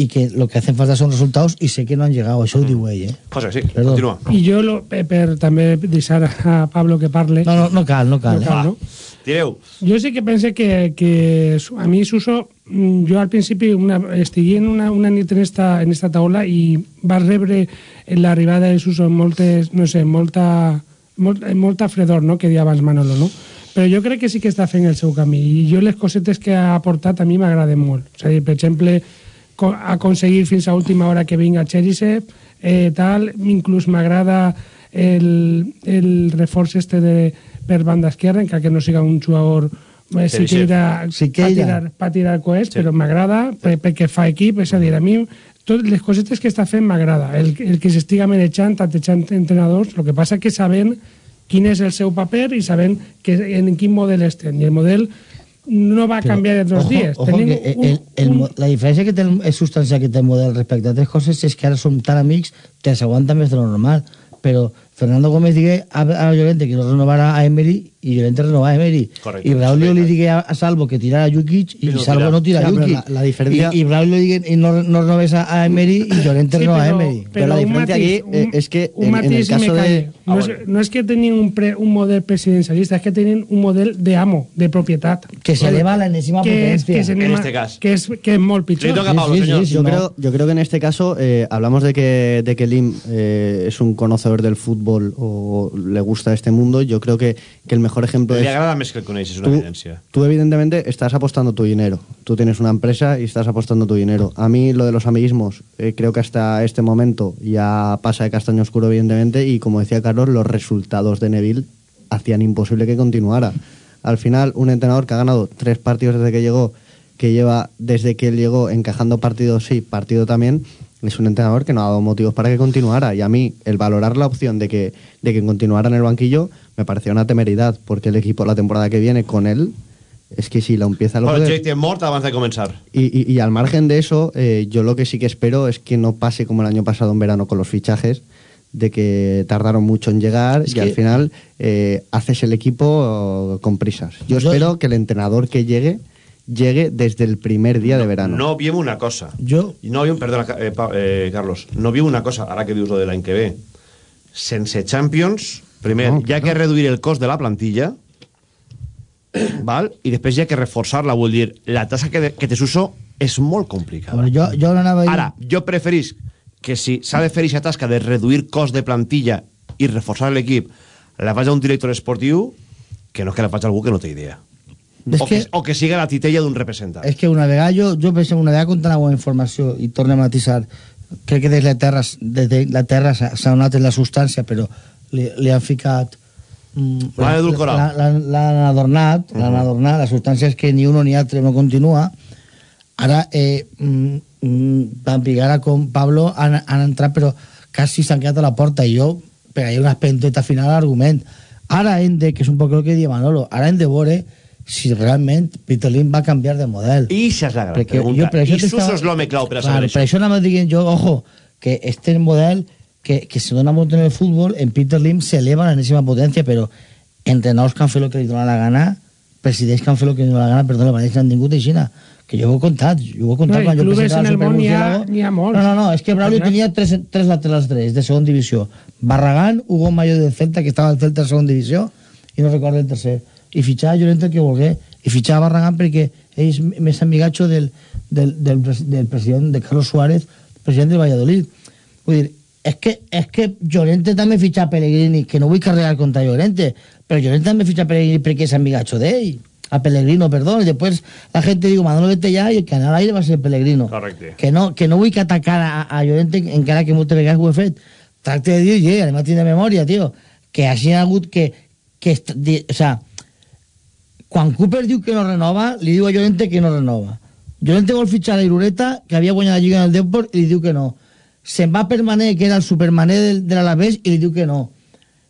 y que lo que hacen falta son resultados y sé que no han llegado, això ho diu ell, eh? José, sí, Perdó. continua. I jo, lo, per, per també deixar a Pablo que parle... No, no, no cal, no cal. No cal, eh? no? Tireu. Jo sí que pense que, que a mi Suso, mm, jo al principi una, estigui en una, una nit en esta, en esta taula i va rebre en l'arribada de Suso moltes, no sé, molta, molt, molta fredor, no?, que deia abans Manolo, no? Però jo crec que sí que està fent el seu camí i jo les cosetes que ha aportat a mi m'agraden molt. És a dir, per exemple, aconseguir fins a última hora que vinga Cherisev, eh, tal, inclús m'agrada el, el reforç este de, per banda esquerra, encara que no siga un jugador eh, sí era Sí que pa tirar, pa tirar coets, Sí. però m'agrada per, perquè fa equip, és a dir, a mi totes les cosetes que està fent m'agrada. El, el que s'estiga manejant, tatejant entrenadors, el que passa que sabent quin és el seu paper i sabent que, en quin model estem. I el model no va Però, canviar en dos ojo, dies. Ojo, Tenim que un- el, el, un- la diferència que té és substancial que té el model respecte a altres coses és que ara som tan amics que s'aguanta més de lo normal. Però Fernando Gómez digué a, a Llorente que no renovara a Emery i Llorente renovava a Emery. Correcte. I Braulio li digué a, a Salvo que tirara a Jukic no Salvo tira. no tira a Jukic. la- la diferència- I, i Braulio li digué i no, no renovés a, Emery i Llorente Sí, renova a Emery. Pero la diferencia matiz, aquí, eh, es que un en- en el caso de- calle. No, Ah, es, bueno. no es que tenien un, pre, un model presidencialista, es que tienen un model de amo, de propietat. Que se eleva a la enésima que és, potència. que En este cas. Que és, que és molt pitjor. Li toca a Sí, Pablo, sí, señor. sí, sí. Yo, no. creo, yo creo que en este caso eh, hablamos de que, de que Lim eh, es un conocedor del fútbol o le gusta este mundo. Yo creo que, que el mejor ejemplo es... agrada més que el és una Tú, evidència. tú, evidentemente estás apostando tu dinero. Tú tienes una empresa y estás apostando tu dinero. A mí lo de los amiguismos, eh, creo que hasta este momento ya pasa de castaño oscuro, evidentemente, y como decía Carlos, los resultados de Neville hacían imposible que continuara. Al final, un entrenador que ha ganado tres partidos desde que llegó, que lleva desde que él llegó encajando partidos sí, partido también, es un entrenador que no ha dado motivos para que continuara. Y a mí, el valorar la opción de que, de que continuara en el banquillo me parecía una temeridad, porque el equipo la temporada que viene con él es que si la empieza lo Bueno, puede- JT mort abans de començar. y, y- y al margen de eso, eh, yo lo que sí que espero es que no pase como el año pasado en verano con los fichajes, de que tardaron mucho en llegar Es y al que- final eh, haces el equipo con prisas. Yo Yo- espero que el entrenador que llegue llegue desde el primer día de verano. No viem una cosa. Jo- No viem, perdona, eh, Pa- eh, Carlos, no viem una cosa, ara que dius lo de l'any que ve. Sense Champions, primer, No, hi ha que reduir el cost de la plantilla, val? i després hi ha que reforçar-la, vull dir, la tasca que, de, que te suso és molt complicada. Bueno, jo, jo no anava a dir... Ara, jo preferís que si s'ha de fer aquesta tasca de reduir cost de plantilla i reforçar l'equip, la faci un director esportiu que no que la faci algú que no té idea. És o, que, que- o que siga la titella d'un representant. És que una vegada jo, jo exemple, una vegada contant alguna informació i torno a matisar, crec que des de la terra, des de la terra s'ha donat la substància, però li, li han ficat mm, L'han edulcorat. la- la- l'han adornat, l'han adornat, la substància és que ni uno ni altre no continua. Ara, eh, mm, mm, tant Pigara com Pablo han, han entrat, però quasi s'han quedat a la porta, i jo pegaria una espenteta final a l'argument. Ara hem de, que és un poc el que diu Manolo, ara hem de veure si realment Peter Lim va canviar de model. I això és la gran Perquè pregunta. jo per això I Suso és l'home clau per a Clar, saber Per això. això anava dient jo, ojo, que este model que, que se dona molt en el fútbol, en Peter Lim se eleva a l'enèsima potència, però entrenadors que han fet el que li dona la gana, presidents que han fet el que li dona la gana, perdó, l'Avanès han tingut aixina, que jo ho he contat, jo ho he contat No, quan jo clubes presentava en el món n'hi ha- ha molts. No, no, no, és que Braulio tenia tres, tres laterals drets de segona divisió. Barragán, Hugo Mayo del Celta, que estava al Celta de segona divisió, i no recordo el tercer. I fitxava Llorente el que volgué. I fitxava Barragán perquè ell és més amigatxo del, del, del, del president de Carlos Suárez, president del Valladolid. Vull dir, és que, és que Llorente també fitxa Pellegrini, que no vull carregar contra Llorente, però Llorente també fitxa Pellegrini perquè és amigatxo d'ell. A Pellegrino, perdón, y después la gente digo, Manolo, vete ya, y el que aire va ser Pellegrino. Correcte. Que no, que no vull que atacar a, a Llorente encara que moltes vegades ho he fet. Tracte de dir, yeah, además tiene memòria, tio, que hagi hagut que... que o sea, quan Cooper diu que no renova, li diu a Llorente que no renova. Llorente vol fitxar a Irureta, que havia guanyat la Lliga en el Deport, i li diu que no. Se'n va per Mané, que era el supermané del, de l'Alavés, i li diu que no.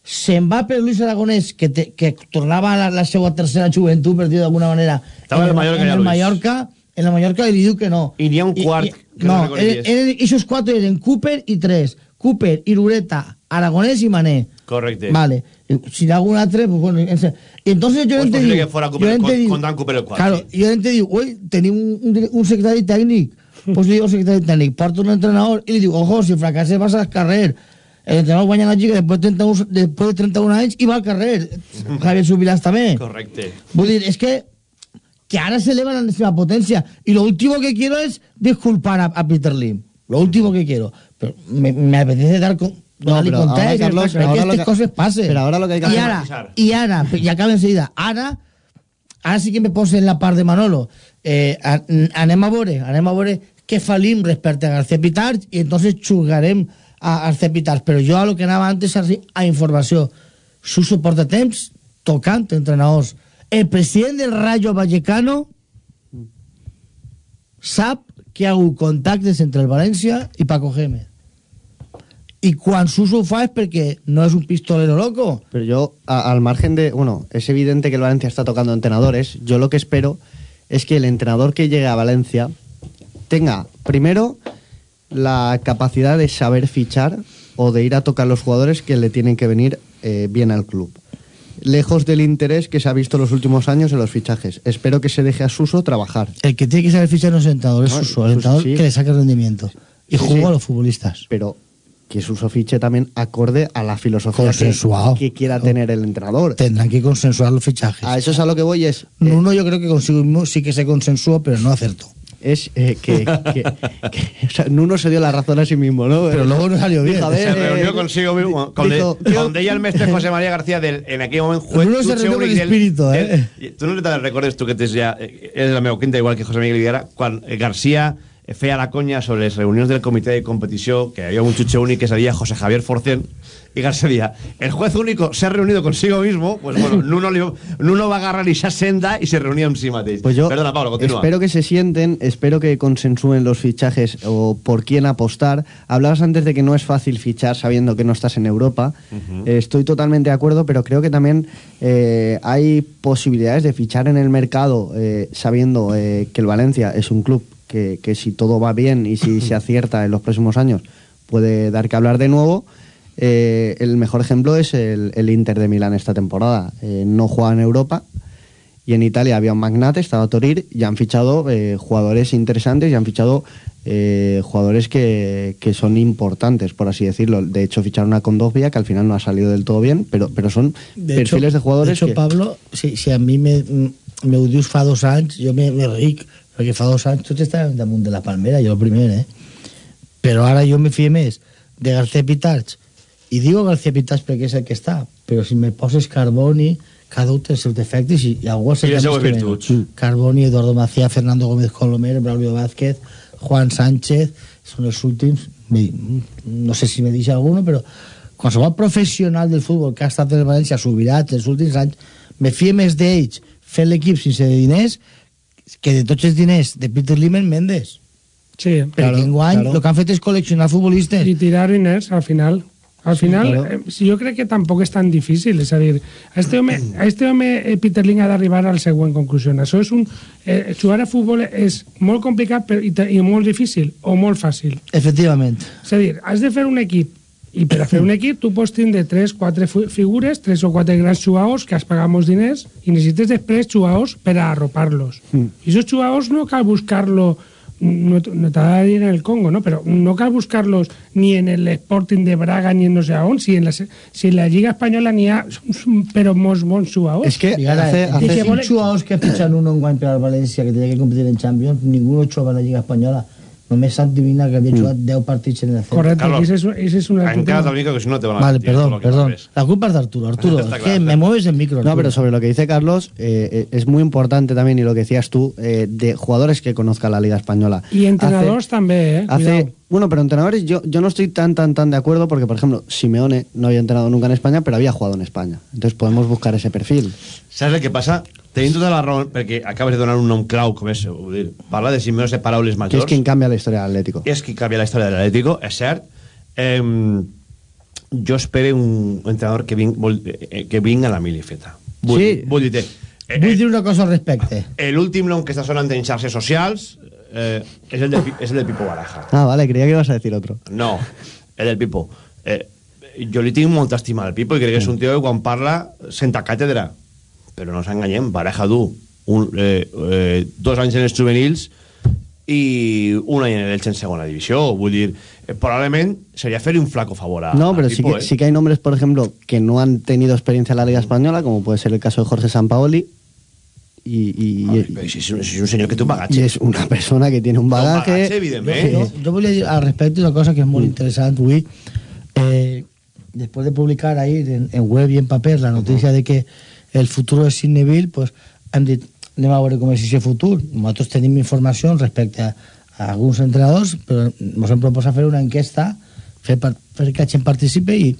Se'n va per Luis Aragonès, que, te, que tornava a la, la seva tercera joventut, per dir d'alguna manera, Estava en el Mallorca en el. Mallorca, en el Mallorca, i li diu que no. I n'hi ha un quart que no no, reconeixies. eren, eren, esos quatre eren Cooper i tres. Cooper, Irureta, Aragonés y Mané. Correcte. Vale. Y Si le hago un altre, pues bueno. Y entonces yo Pues que fuera yo Cooper- te con- digo- con Dan Cooper el Claro, sí. yo digo, uy, tenía un, un, un secretari tècnic. Pues li digo al secretari tècnic, porta un entrenador y le digo, ojo, si fracases vas al carrer. El entrenador guanya la lliga después de 31, después de 31 anys i va al carrer. Javier. Correcte. Vull dir, es que que ahora se eleva la máxima potencia y lo último que quiero es disculpar a, a Peter Lim. Lo último que quiero. Pero me, me apetece dar con, No, pero ahora, Carlos, pero que ahora lo estas que- cosas pasen. pero ahora lo que hay que y hacer- ara, y ara, y acaba enseguida, ara, ara sí que me pose en la part de Manolo. Eh, anem a veure, anem a veure què fa l'IM respecte a García Pitarch i entonces xugarem a García Pitarch. Però jo a lo que anava antes a, a informació. Suso porta temps tocant entrenadors. El president del Rayo Vallecano sap que hi ha hagut contactes entre el València i Paco Gémez. I quan Suso és perquè no és un pistolero loco. Pero yo, a- al margen de. Bueno, es evidente que el Valencia está tocando entrenadores. Yo lo que espero es que el entrenador que llegue a Valencia tenga, primero, la capacidad de saber fichar o de ir a tocar los jugadores que le tienen que venir eh, bien al club. Lejos del interés que se ha visto en los últimos años en los fichajes. Espero que se deje a Suso trabajar. El que tiene que saber fichar no es el entrenador, es No, Suso. El entrenador sí. que le saque rendimiento. Y sí. a los futbolistas. Pero que Suso fiche también acorde a la filosofía que, Consensuado. que quiera tener el entrenador. Tendrán que consensuar los fichajes. A eso es a lo que voy, es... Uno yo creo que consigo mismo sí que se consensuó, pero no acertó. es eh, que, que- que- o sea, Nuno se dio la razón a sí mismo, ¿no? Pero luego no salió bien. Ver, Se eh, reunió consigo mismo. Con, dijo, de, "Quiero- con deia el mestre José María García del, en aquell moment juez Uno se reunió con del- espíritu, eh. del- tu no te'n recordes tu que eh, eres la meva quinta igual que José Miguel eh, García feia la conya sobre les reunions del comitè de competició que havia un jutge únic que seria José Javier Forcén y García decía, el juez único se ha reunido consigo mismo, pues bueno, Nuno, li- Nuno va a agarrar senda y se reunía en sí mateix. Pues yo Perdona, Pablo, continúa. espero que se sienten, espero que consensúen los fichajes o por quién apostar. Hablabas antes de que no es fácil fichar sabiendo que no estás en Europa. Eh, estoy totalmente de acuerdo, pero creo que también eh, hay posibilidades de fichar en el mercado eh, sabiendo que el Valencia es un club que, que si todo va bien y si se acierta en los próximos años puede dar que hablar de nuevo. Eh, el mejor ejemplo es el, el Inter de Milán esta temporada. Eh, no juega en Europa y en Italia había un magnate, estaba Torir, y han fichado eh, jugadores interesantes y han fichado eh, jugadores que, que son importantes, por así decirlo. De hecho, ficharon a Condovia, que al final no ha salido del todo bien, pero, pero son De perfiles hecho, de jugadores De hecho, que... Pablo, si, si a mi me, me dos anys, jo me, me ric, perquè fa dos anys tots estaven damunt de la palmera, jo el primer, eh? Però ara jo me fie més de García Pitarch, i digo García Pitarch perquè és el que està, però si me poses Carboni, cada un té els seus defectes i, i algú els I les canvis seues que venen. virtuts. Carboni, Eduardo Macía, Fernando Gómez Colomer, Braulio Vázquez, Juan Sánchez, són els últims, me- no sé si me deixa alguno, però qualsevol professional del futbol que ha estat en València subirat els últims anys, me fie més d'ells fent l'equip sense diners que de tots els diners de Peter Lim en Mendes. Sí, Perquè Claro, enguany claro. el que han fet és col·leccionar futbolistes. y tirar diners al final. Al final, claro. eh, si jo crec que tampoc és tan difícil, és a dir, a este home, a este home eh, Peter Ling ha d'arribar al següent conclusió. Això és un... Eh, jugar a futbol és molt complicat però, i, i molt difícil o molt fàcil. Efectivament. És a dir, has de fer un equip i per a fer un equip tu pots tindre 3, 4 figures, 3 o 4 grans jugadors que has pagat molts diners i necessites després jugadors per a arropar-los. I aquests jugadors no cal buscar-lo no, no t'ha de dir en el Congo, ¿no? Pero no cal buscarlos ni en el Sporting de Braga ni en no sé a on, si en la, si en la Lliga Espanyola n'hi ha però molts bons jugadors. Es que I ara, hace, hace- que vole- jugadors que fichan uno enguany per al València que tenia que competir en Champions, ninguno jugava en la Lliga Espanyola. Només Sant Divina, que havia jugat 10 partits en el centre. Correcte, Carlos, ese és, ese és un altre Encara que si no te van a Vale, perdón, lo perdón. sabes. La culpa es de Arturo. Arturo, es claro, que me mueves el micro. No, pero sobre lo que dice Carlos, eh, eh, es muy importante también, y lo que decías tú, eh, de jugadores que conozcan la Liga Española. I entrenadors Hace- també, eh? Hace, Cuidado. bueno, pero entrenadores yo, yo no estoy tan, tan, tan de acuerdo porque, por ejemplo, Simeone no había entrenado nunca en España, pero había jugado en España. Entonces podemos buscar ese perfil. Saps el que passa? Tenim tota la raó, perquè acabes de donar un nom clau, com és, vull dir, parla de Simeone de paraules Que majors. es quien cambia la historia del Atlético. és qui canvia la història de l'Atlético, és cert. Eh, jo espero un entrenador que ving, vol, eh, que vinga a la mili feta. Vull, Sí. vull dir eh, Vull dir una cosa al respecte. eh, l'últim nom que està sonant en xarxes socials eh, és, el de, és el de Pipo Baraja. Ah, vale, creía que ibas a decir otro. No, el del Pipo. Eh, jo li tinc molta estima al Pipo i crec que és un tio que quan parla senta càtedra però no s'enganyem, Baraja du un, eh, eh, dos anys en els juvenils i un any en el Elche en segona divisió vull dir, eh, probablement sería fer un flaco favor a, No, pero sí Pipo, que, eh? sí que hay nombres, por ejemplo, que no han tenido experiencia en la Liga Española, como puede ser el caso de Jorge Sampaoli. Y, y, Home, si és, un, si és un senyor que té un y bagatge es una persona que tiene un bagaje. bagaje, evidentment. Jo, jo volia dir al respecte una cosa que és molt interessant avui. Eh, después de publicar ahí en, en web y en papel la noticia de que el futuro de Sidneyville, pues hem dit, anem a veure com és aquest futur. Nosaltres tenim informació respecte a, a alguns entrenadors, però ens hem proposat fer una enquesta, fer, par- fer que la gent participe i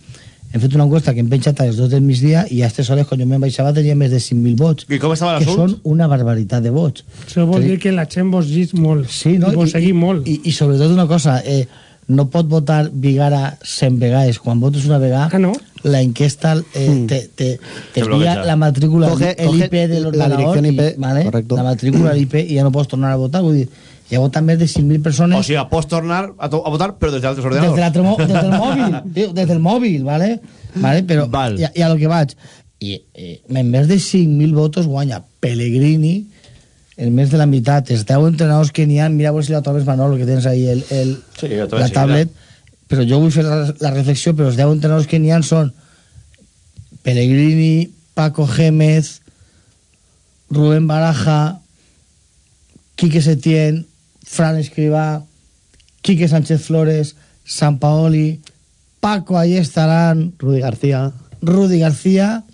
hem fet una enquesta que hem penjat a les 2 del migdia i a aquestes hores, quan jo me'n baixava, tenia més de 5.000 vots. I com estava Que són una barbaritat de vots. Això vol Tenim- dir que la gent vos llis molt. Sí, no? I vos seguim molt. I, i sobretot una cosa, eh, no pot votar Vigara 100 vegades. Quan votes una vegada, Ah, no? la enquesta eh, Mm. te, te, te Te envía la matrícula, Coge- el IP del la ordenador, IP, ¿vale? correcto. la matrícula del IP i ja no pots tornar a votar. Vull dir, ja voten més de 5.000 persones o sigui, pots tornar a, to a votar però des d'altres ordenadors la tremo- desde el móvil, tio, desde el móvil, ¿vale? ¿Vale? Pero Val. ya, ya lo que vaig. I eh, en més de 5.000 votos guanya Pellegrini en més de la meitat. Els 10 entrenadors que n'hi ha, mira a si la trobes Manolo, que tens ahí el, el, Sí, la vaig tablet. Però jo vull fer la, la reflexió, però els 10 entrenadors que n'hi ha són Pellegrini, Paco Gémez, Rubén Baraja, Quique Setién, Fran Escribá, Quique Sánchez Flores, San Paoli, Paco Ayestarán, Rudy García. Rudy García.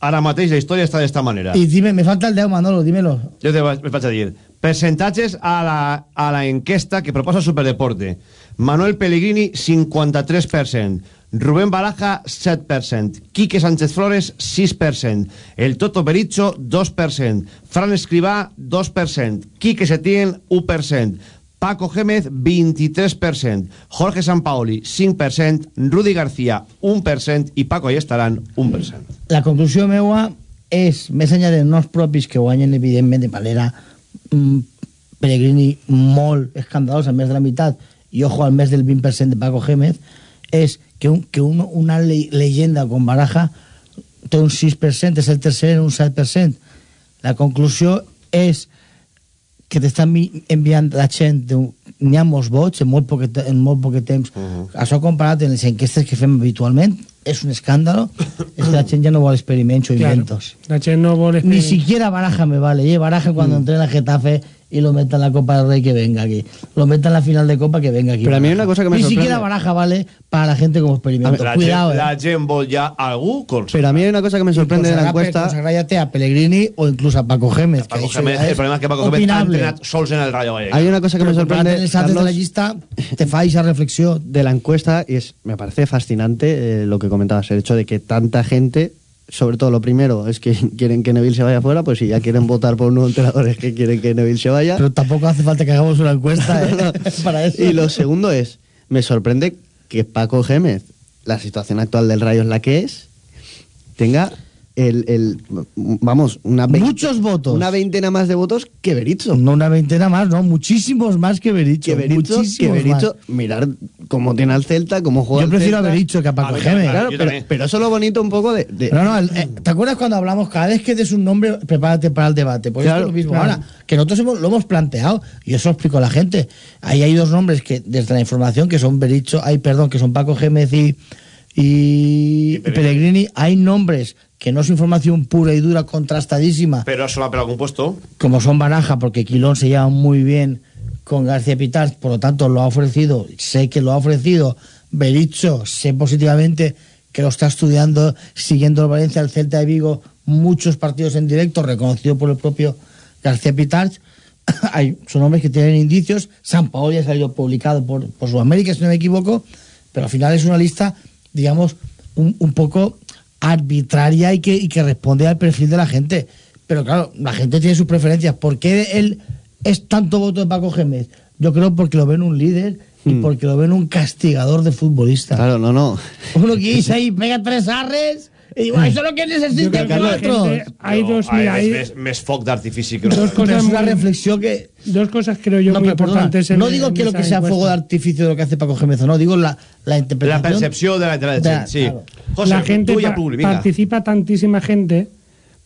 Ara mateix la història està d'esta manera. Y dime, me falta el dedo, Manolo, dímelo. jo te vaig, vaig a dir percentatges a la, a la enquesta que proposa Superdeporte. Manuel Pellegrini 53% Rubén Baraja 7% Quique Sánchez Flores 6% El Toto Bericho 2% Fran Escribá 2% Quique Setién 1% Paco Gémez 23% Jorge Sampaoli 5% Rudy García 1% i Paco Ayestarán 1% La conclusió meua és, més enllà de noms propis que guanyen, evidentment, de manera mm, Pellegrini molt escandalosa, més de la meitat, i ojo al més del 20% de Paco Gémez, és que, un, que un, una le leyenda com Baraja té un 6%, és el tercer en un 7%. La conclusió és que t'estan enviant la gent n'hi ha molts vots en molt poc, en molt poc temps. Uh -huh. això comparat en les enquestes que fem habitualment és un escàndalo. És que la gent ja no vol experiments o inventos. La gent no vol... ni siquiera Baraja me vale eh? Baraja cuando entrena a Getafe y lo meta en la Copa del Rey que venga aquí lo meta en la final de Copa que venga aquí Pero a mí una cosa que me ni sorprende. siquiera Baraja vale para la gente como experimento la, cuidado gent, eh? la gent vol ja algú consagrat. Pero a mí hay una cosa que me sorprende de la encuesta. consagrar ya te a Pellegrini o incluso a Paco Gémez Paco Gémez, el problema es que Paco Gémez ha opinable. sols en el Rayo Vallecano. Hay una cosa que me sorprende, antes de la Carlos, lista te fa esa reflexión de la encuesta y es me parece fascinante eh, lo que comentabas, el hecho de que tanta gente, sobre todo lo primero, es que quieren que Neville se vaya fuera, pues si ya quieren votar por un nuevo entrenador es que quieren que Neville se vaya. pero tampoco hace falta que hagamos una encuesta ¿eh? para eso Y lo segundo es, me sorprende que Paco Gémez, la situación actual del Rayo es la que es, tenga el, el vamos, una veinte- Muchos votos. Una veintena más de votos que Berizzo. no una veintena más no muchísimos más que Bericho Que Berizzo, que Berizzo, mirar cómo tiene al Celta, cómo juega yo al prefiero a Celta. Bericho que a A Paco Gémez también, Claro, pero, eso es lo bonito un poco de... de- No, no, el- eh, ¿te acuerdas cuando hablamos cada vez que des un nombre, prepárate para el debate? Pues Claro, es lo mismo claro. ahora, que nosotros hemos- lo hemos planteado y eso lo explico a la gente. Ahí hay dos nombres que desde la información que son Bericho, hay perdón, que son Paco Gémez y, y, Y Pellegrini. Hay nombres que no es información pura y dura, contrastadísima, Pero solo por algún puesto. como son Baraja, porque Quilón se lleva muy bien con García Pitar, por lo tanto lo ha ofrecido, sé que lo ha ofrecido Bericho, sé positivamente que lo está estudiando, siguiendo el Valencia, el Celta de Vigo, muchos partidos en directo, reconocido por el propio García Pitar. Hay, son hombres que tienen indicios, San Paolo ya ha salido publicado por, por Sudamérica, si no me equivoco, pero al final es una lista, digamos, un, un poco arbitraria y que, y que responde al perfil de la gente. Pero claro, la gente tiene sus preferencias. ¿Por qué él es tanto voto de Paco Gémez? Yo creo porque lo ven un líder y Mm. porque lo ven un castigador de futbolistas. Claro, no, no. Uno que dice ahí, pega tres arres Y digo, eso es lo que la nosotros. hay No, dos, mira, hay més, més foc d'artifici que dos cosas una reflexión que... dos cosas creo yo No, muy perdona, importantes. no digo que lo que sea fuego de artificio de lo que hace Paco Gémez, no, digo la, la La interpretación. la, de la de- gent, sí. claro. José, la gente pa- participa tantísima gente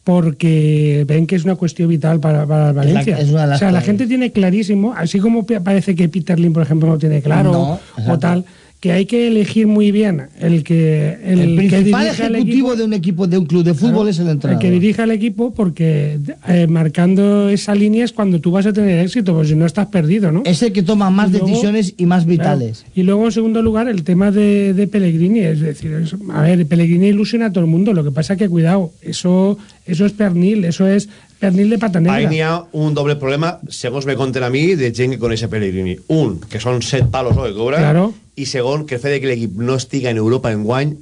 porque ven que es una cuestión vital para, para Valencia. es o sea, la gente tiene clarísimo, así como parece que Peter Lim, por ejemplo, no tiene claro No, o exacto. tal, que hay que elegir muy bien el que el, El, que principal dirija el ejecutivo equipo. de un equipo, de un club de fútbol Claro, es el el entrenador. que dirija el equipo porque eh, marcando esa línea es cuando tú vas a tener éxito, porque si no estás perdido, ¿no? Es el que toma más Y luego- decisiones y más vitales. Claro. Y luego, en segundo lugar, el tema de, de Pellegrini. Es decir, es- a ver, Pellegrini ilusiona a todo el mundo. Lo que pasa que, cuidado, eso, eso es pernil, eso es pernil de pata negra. Ahí n'hi ha un doble problema, segons me conten a mi, de gent que coneix a Pellegrini. Un, que són set palos que cobra, Claro. i segon, que el fet de que l'equip no estiga en Europa en guany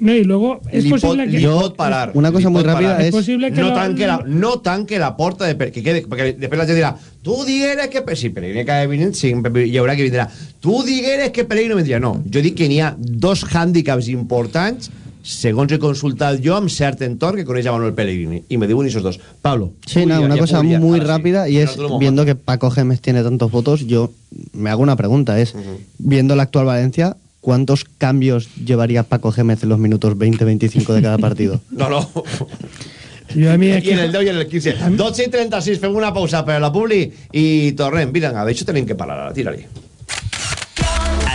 No, y luego es li, pot, posible li que... pot parar. Una cosa muy pot rápida parar. es- posible que no, lo- tanque la, no tanque la porta de, per- que quede, perquè després la gent dirà tu digueres que si Pellegrini acaba venint sempre hi haurà que vindrà tu digueres que Pellegrini no vindria no, jo dic que n'hi ha dos hàndicaps importants segons he consultat jo amb cert entorn que coneix a Manuel Pellegrini y me diuen esos dos. Pablo. Sí, ya- una cosa podría, muy ahora sí. rápida y En es, viendo que Paco Gémez tiene tantos votos, yo me hago una pregunta, es, viendo la actual Valencia, ¿cuántos cambios llevaría Paco Gémez en los minutos 20-25 de cada partido? no, no. Yo a mí es Aquí en que- el 10 i en el 15 12 i 36 fem una pausa per a la publi i tornem, vinga, d'això tenim que parlar tira-li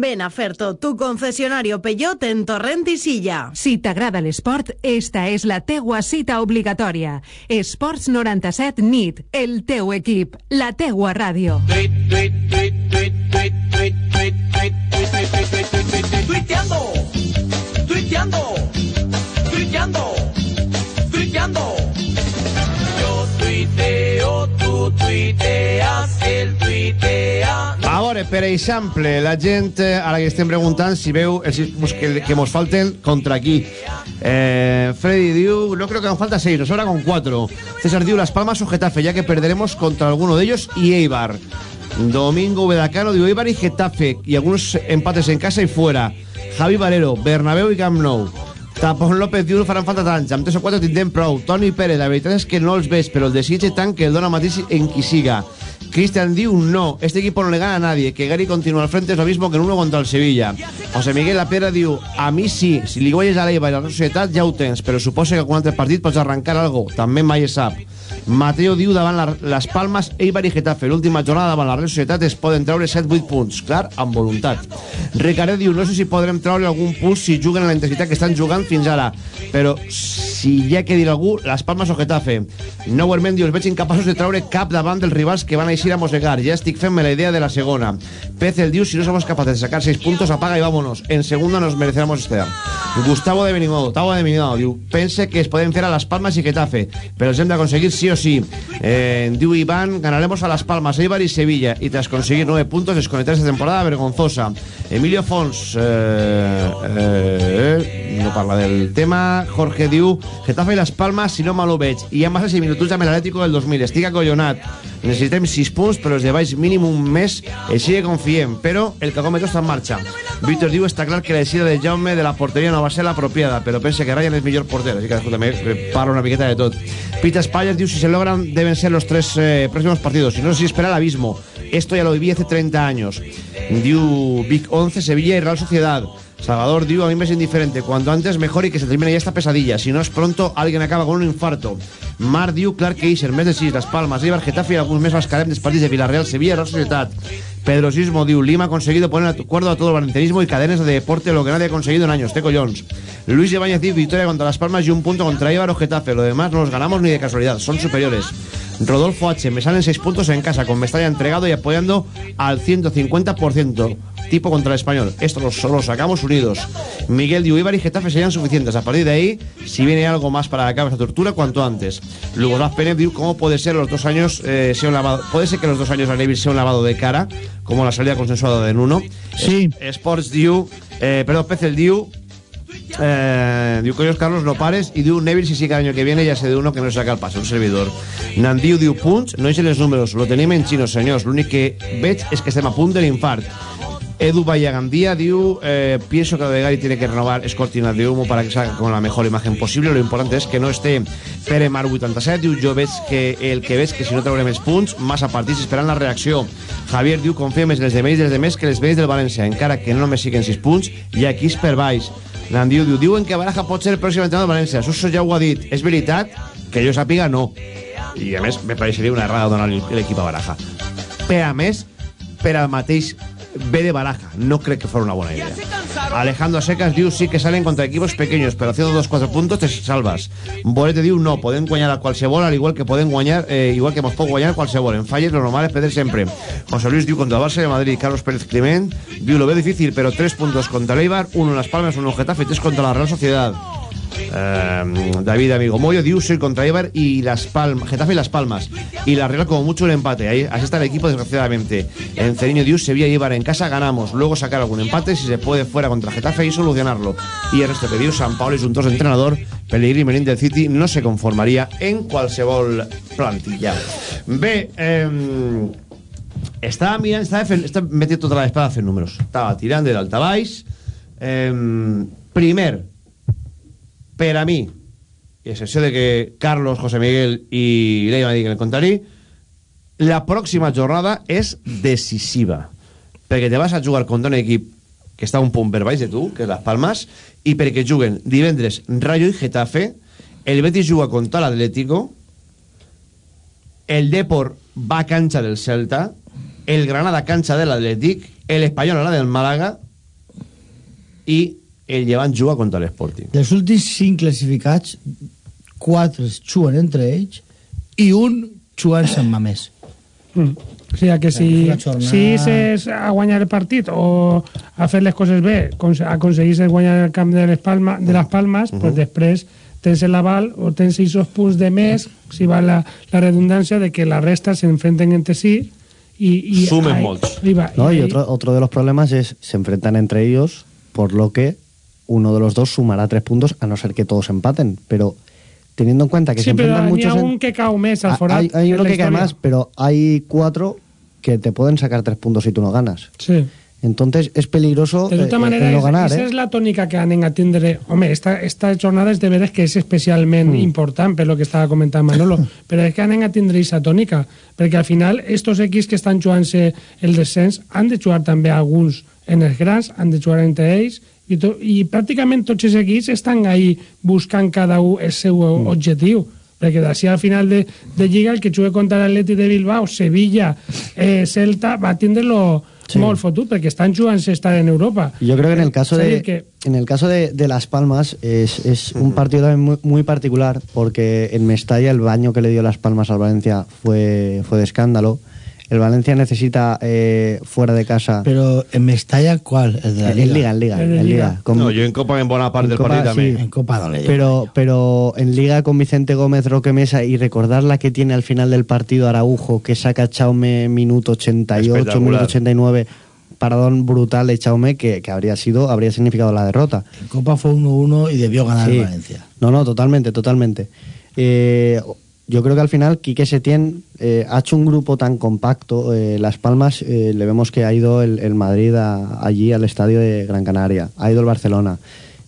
Ven a Ferto, tu concesionario Peugeot en Torrent i Silla. Si t'agrada l'esport, esta és la teua cita obligatòria. Esports 97 NIT, el teu equip, la teua ràdio. Tuiteando, tuiteando, tuiteando, tuiteando. Yo tuiteo, tú tuiteas, él tuitea. A veure, per exemple, la gent, eh, ara que estem preguntant si veu els sis punts que, que mos falten contra qui. Eh, Freddy diu, no creo que nos falta seis, nos sobra con cuatro. César diu, Las Palmas o Getafe, ya que perderemos contra alguno de ellos y Eibar. Domingo Vedacano diu, Eibar y Getafe, y algunos empates en casa y fuera. Javi Valero, Bernabéu i Camp Nou. Tapón López diu, faran falta tants, amb 3 o 4 tindrem prou. Toni Pérez, la veritat és que no els ves, però el desitge tant que el dona mateix en qui siga. Cristian diu, no, este equipo no le gana a nadie, que Gary continúa al frente es lo mismo que en uno contra el Sevilla. José Miguel La Piedra diu, a mi sí, si li guanyes a l'Eibar i a la Societat ja ho tens, però suposa que algun altre partit pots arrencar algo, també mai sap. Mateo diu davant la, les Palmes, Eibar i Getafe. L'última jornada davant la Real Societat es poden treure 7-8 punts, clar, amb voluntat. Ricardo diu, no sé si podrem treure algun punt si juguen a la intensitat que estan jugant fins ara, però si hi ha que dir algú, Las Palmas o Getafe. No Mendy, els veig incapaços de treure cap davant dels rivals que van eixir a mossegar. Ja estic fent-me la idea de la segona. Pez el diu, si no somos capaces de sacar 6 puntos, apaga y vámonos. En segunda nos mereceremos estar. Gustavo de Benimodo, Gustavo de Benimodo, diu, pense que es poden fer a Las Palmas y Getafe, pero els hem d'aconseguir sí o sí. Eh, diu Iván, ganaremos a Las Palmas, Eibar y Sevilla, y tras conseguir 9 puntos, desconectar esta temporada vergonzosa. Emilio Fons, eh, eh, no parla del tema. Jorge diu, Getafe i Las Palmas, si no mal ho veig. I ha massa similituds amb l'Atlético del 2000. Estic acollonat. Necessitem 6 punts, però els de baix mínim un mes. Així que confiem, però el cagòmetre està en marxa. Víctor diu, està clar que la decidida de Jaume de la porteria no va ser l'apropiada, però pensa que Ryan és millor porter, així que cadascú també una miqueta de tot. Pita España diu, si se logran, deben ser los tres eh, próximos partidos. Si no, si espera el abismo. Esto ya lo viví hace 30 años. Diu Big 11, Sevilla y Real Sociedad. Salvador diu, a mí me es indiferente. Cuanto antes mejor y que se termine ya esta pesadilla. Si no es pronto, alguien acaba con un infarto. Mar diu, Clark Keiser, mes de 6, Las Palmas, Eibar, Getafe y alguns més bascarem dels partits de Villarreal, Sevilla, Real Sociedad. Pedro Sismo diu, Lima ha conseguido poner a acuerdo a todo el valencianismo y cadenas de deporte lo que nadie ha conseguido en años. Te collons. Luis Ibáñez diu, victoria contra Las Palmas y un punto contra Eibar o Getafe. Lo demás no los ganamos ni de casualidad, son superiores. Rodolfo H. Me salen 6 puntos en casa con Mestalla entregado y apoyando al 150% tipo contra el español. Esto lo, solo sacamos unidos. Miguel Diuíbar y Getafe serían suficientes. A partir de ahí, si viene algo más para acabar esta tortura, cuanto antes. Luego Las Pérez ¿cómo puede ser los dos años eh, sea un lavado? Puede ser que los dos años a Neville sea un lavado de cara, como la salida consensuada de Nuno. Sí. Sports diu, eh, perdón, Pecel diu, eh, diu, coños, Carlos, no pares. Y diu, Neville, si sigue el año que viene, ya sé de uno que no se saca el pase, un servidor. Nandiu diu, punts, no hice los números, lo tenim en xino, senyors. L'únic que veig és que estem a punt de l'infart. Edu Vallagandía diu, eh, pienso que Odegaard tiene que renovar es cortina de humo para que salga con la mejor imagen posible. Lo importante es que no esté Pere Mar 87. Diu, jo veig que el que veig que si no traurem els punts, massa partits esperant la reacció. Javier diu, confia més en els demés dels demés que els veïns del València, encara que no només siguen 6 punts, i aquí és per baix. Nandiu diu, diuen que Baraja pot ser el pròxim entrenador del València. Suso ja ho ha dit. És veritat? Que jo sàpiga, no. I a més, me pareixeria una errada donar l'equip a Baraja. Per a més, per al mateix B de Baraja. No crec que fuera una buena idea. Alejandro Secas diu sí que salen contra equipos pequeños, pero haciendo dos cuatro puntos te salvas. Bolete diu no, podem guanyar a qualsevol, al igual que podem guanyar, eh, igual que mos pot guanyar qualsevol. En falles lo normal es perder siempre. José Luis diu contra el Barça de Madrid, Carlos Pérez Clement diu lo veo difícil, pero tres puntos contra el Eibar, uno en Las Palmas, uno en Getafe tres contra la Real Sociedad. Eh, David Amigo Moyo diu soy contra Eibar y Las Palmas Getafe y Las Palmas. Y la Real como mucho el empate. Ahí, así está el equipo desgraciadamente. En Ceriño diu Sevilla y Eibar en casa ganamos. Luego sacar algún empate si se puede fuera contra Getafe y solucionarlo. Y el resto que diu San Pablo y Juntos entrenador Pellegrini Merín del City no se conformaría en qualsevol plantilla. Bé eh, estava mirant estava, fent, estava metint tota l'espada fent números. Estava tirant de dalt a baix eh, primer per a mi, i excepció de que Carlos, José Miguel i Leia diguen el contrari, la pròxima jornada és decisiva. Perquè te vas a jugar contra un equip que està un punt per baix de tu, que és Las Palmas, i perquè juguen divendres Rayo i Getafe, el Betis juga contra l'Atlético, el Depor va a cancha del Celta, el Granada cancha de l'Atlètic, el Espanyol a la del Málaga i el Llevant juga contra l'Sporting. Dels últims cinc classificats, quatre es juguen entre ells i un jugant-se amb Mamés. Mm. O sigui que si, jornada- si és a guanyar el partit o a fer les coses bé, cons- aconseguís guanyar el camp de les, Palma, de les Palmes, pues després tens l'aval o tens aquests punts de més, si va la, la redundància de que la resta s'enfrenten entre si i, i Sumen ahí- molts. ahí va, No, y y ahí- otro, otro de los problemas es se enfrentan entre ellos, por lo que uno de los dos sumará tres puntos, a no ser que todos empaten. Pero teniendo en cuenta que se Sí, però enfrentan n'hi muchos. ha en- un que al Ah, forat. hay, hay en uno que cae història. más, pero hay cuatro que te pueden sacar tres puntos si tú no ganas. Sí. Entonces es peligroso De tota eh, manera, el no ganar. esa ¿eh? és la tònica que anem a tindre. Home, esta, esta jornada és de veres que és especialment mm. important per lo que estava comentant Manolo, però és que anem a tindre aquesta tònica, perquè al final estos equips que estan jugant-se el descens han de jugar també alguns en els grans, han de jugar entre ells, i, to, i pràcticament tots els equips estan ahí buscant cada un el seu mm. objectiu perquè d'ací al final de, de Lliga el que jugue contra l'Atleti de Bilbao, Sevilla, eh, Celta, va tindre lo, Sí. Molt fotut, perquè estan jugant estar en Europa. Yo creo que en el caso de que en el caso de, de Las Palmas es, es un partido también muy, muy particular porque en Mestalla el baño que le dio Las Palmas al Valencia fue, fue de escándalo. El Valencia necesita eh, fuera de casa. Pero en Mestalla, ¿cuál? El de la En Liga. Liga, en Liga, en Liga. Liga. Con- No, yo en Copa en buena parte En del Copa, partido también. sí. En Copa no le dio. Pero, pero en Liga con Vicente Gómez, Roque Mesa y recordar la que tiene al final del partido Araujo, que saca Chaume minuto 88, Espectacular. minuto 89, paradón brutal de Chaume que, que habría sido habría significado la derrota. En Copa fue 1-1 y debió ganar Sí. el Valencia. No, no, totalmente, totalmente. Eh, yo creo que al final Quique Setién eh, ha hecho un grupo tan compacto. eh, Las Palmas, eh, le vemos que ha ido el, Madrid allí al estadio de Gran Canaria, ha ido el Barcelona.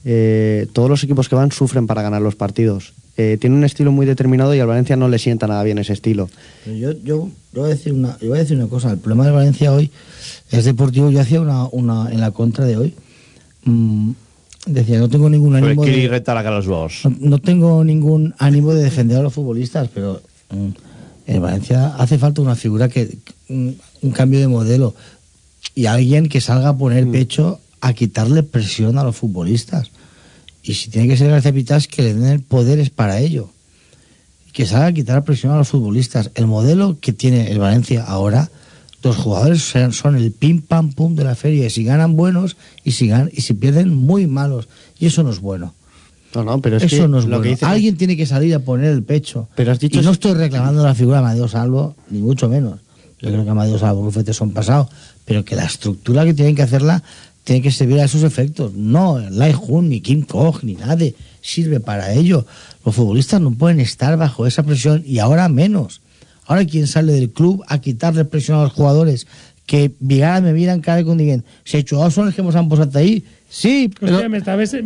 Eh, todos los equipos que van sufren para ganar los partidos. Tiene un estilo muy determinado y al Valencia no le sienta nada bien ese estilo. Yo, yo, yo voy a decir una, yo voy a decir una cosa. El problema de Valencia hoy es deportivo. Yo hacía una, una en la contra de hoy. mm, decía, no tengo ningún ánimo de, no, no tengo ningún ánimo de defender a los futbolistas, pero mm, en Valencia hace falta una figura que, que- un, un cambio de modelo y alguien que salga a poner pecho a quitarle presión a los futbolistas. Y si tiene que ser García Pitas, que le den poderes para ello. Que salga a quitar presión a los futbolistas. El modelo que tiene el Valencia ahora, los jugadores son el pim pam pum de la feria. Y si ganan buenos y si, gan- y si pierden muy malos. Y eso no es bueno. No, no, pero es Eso que no es lo bueno. que Alguien tiene que salir a poner el pecho. Pero has dicho y no es- estoy reclamando la figura de Amadeo Salvo, ni mucho menos. Yo creo que Amadeo Salvo y Rufete son pasados. Pero que la estructura que tienen que hacerla tiene que servir a esos efectos. No, Lai Jun, ni Kim Koch, ni nadie sirve para ello. Los futbolistas no pueden estar bajo esa presión y ahora menos. Ahora quien sale del club a quitarle presión a los jugadores que Vigara me miran cara con dient si jugadors són els que ens han posat ahí sí, però, Hòstia,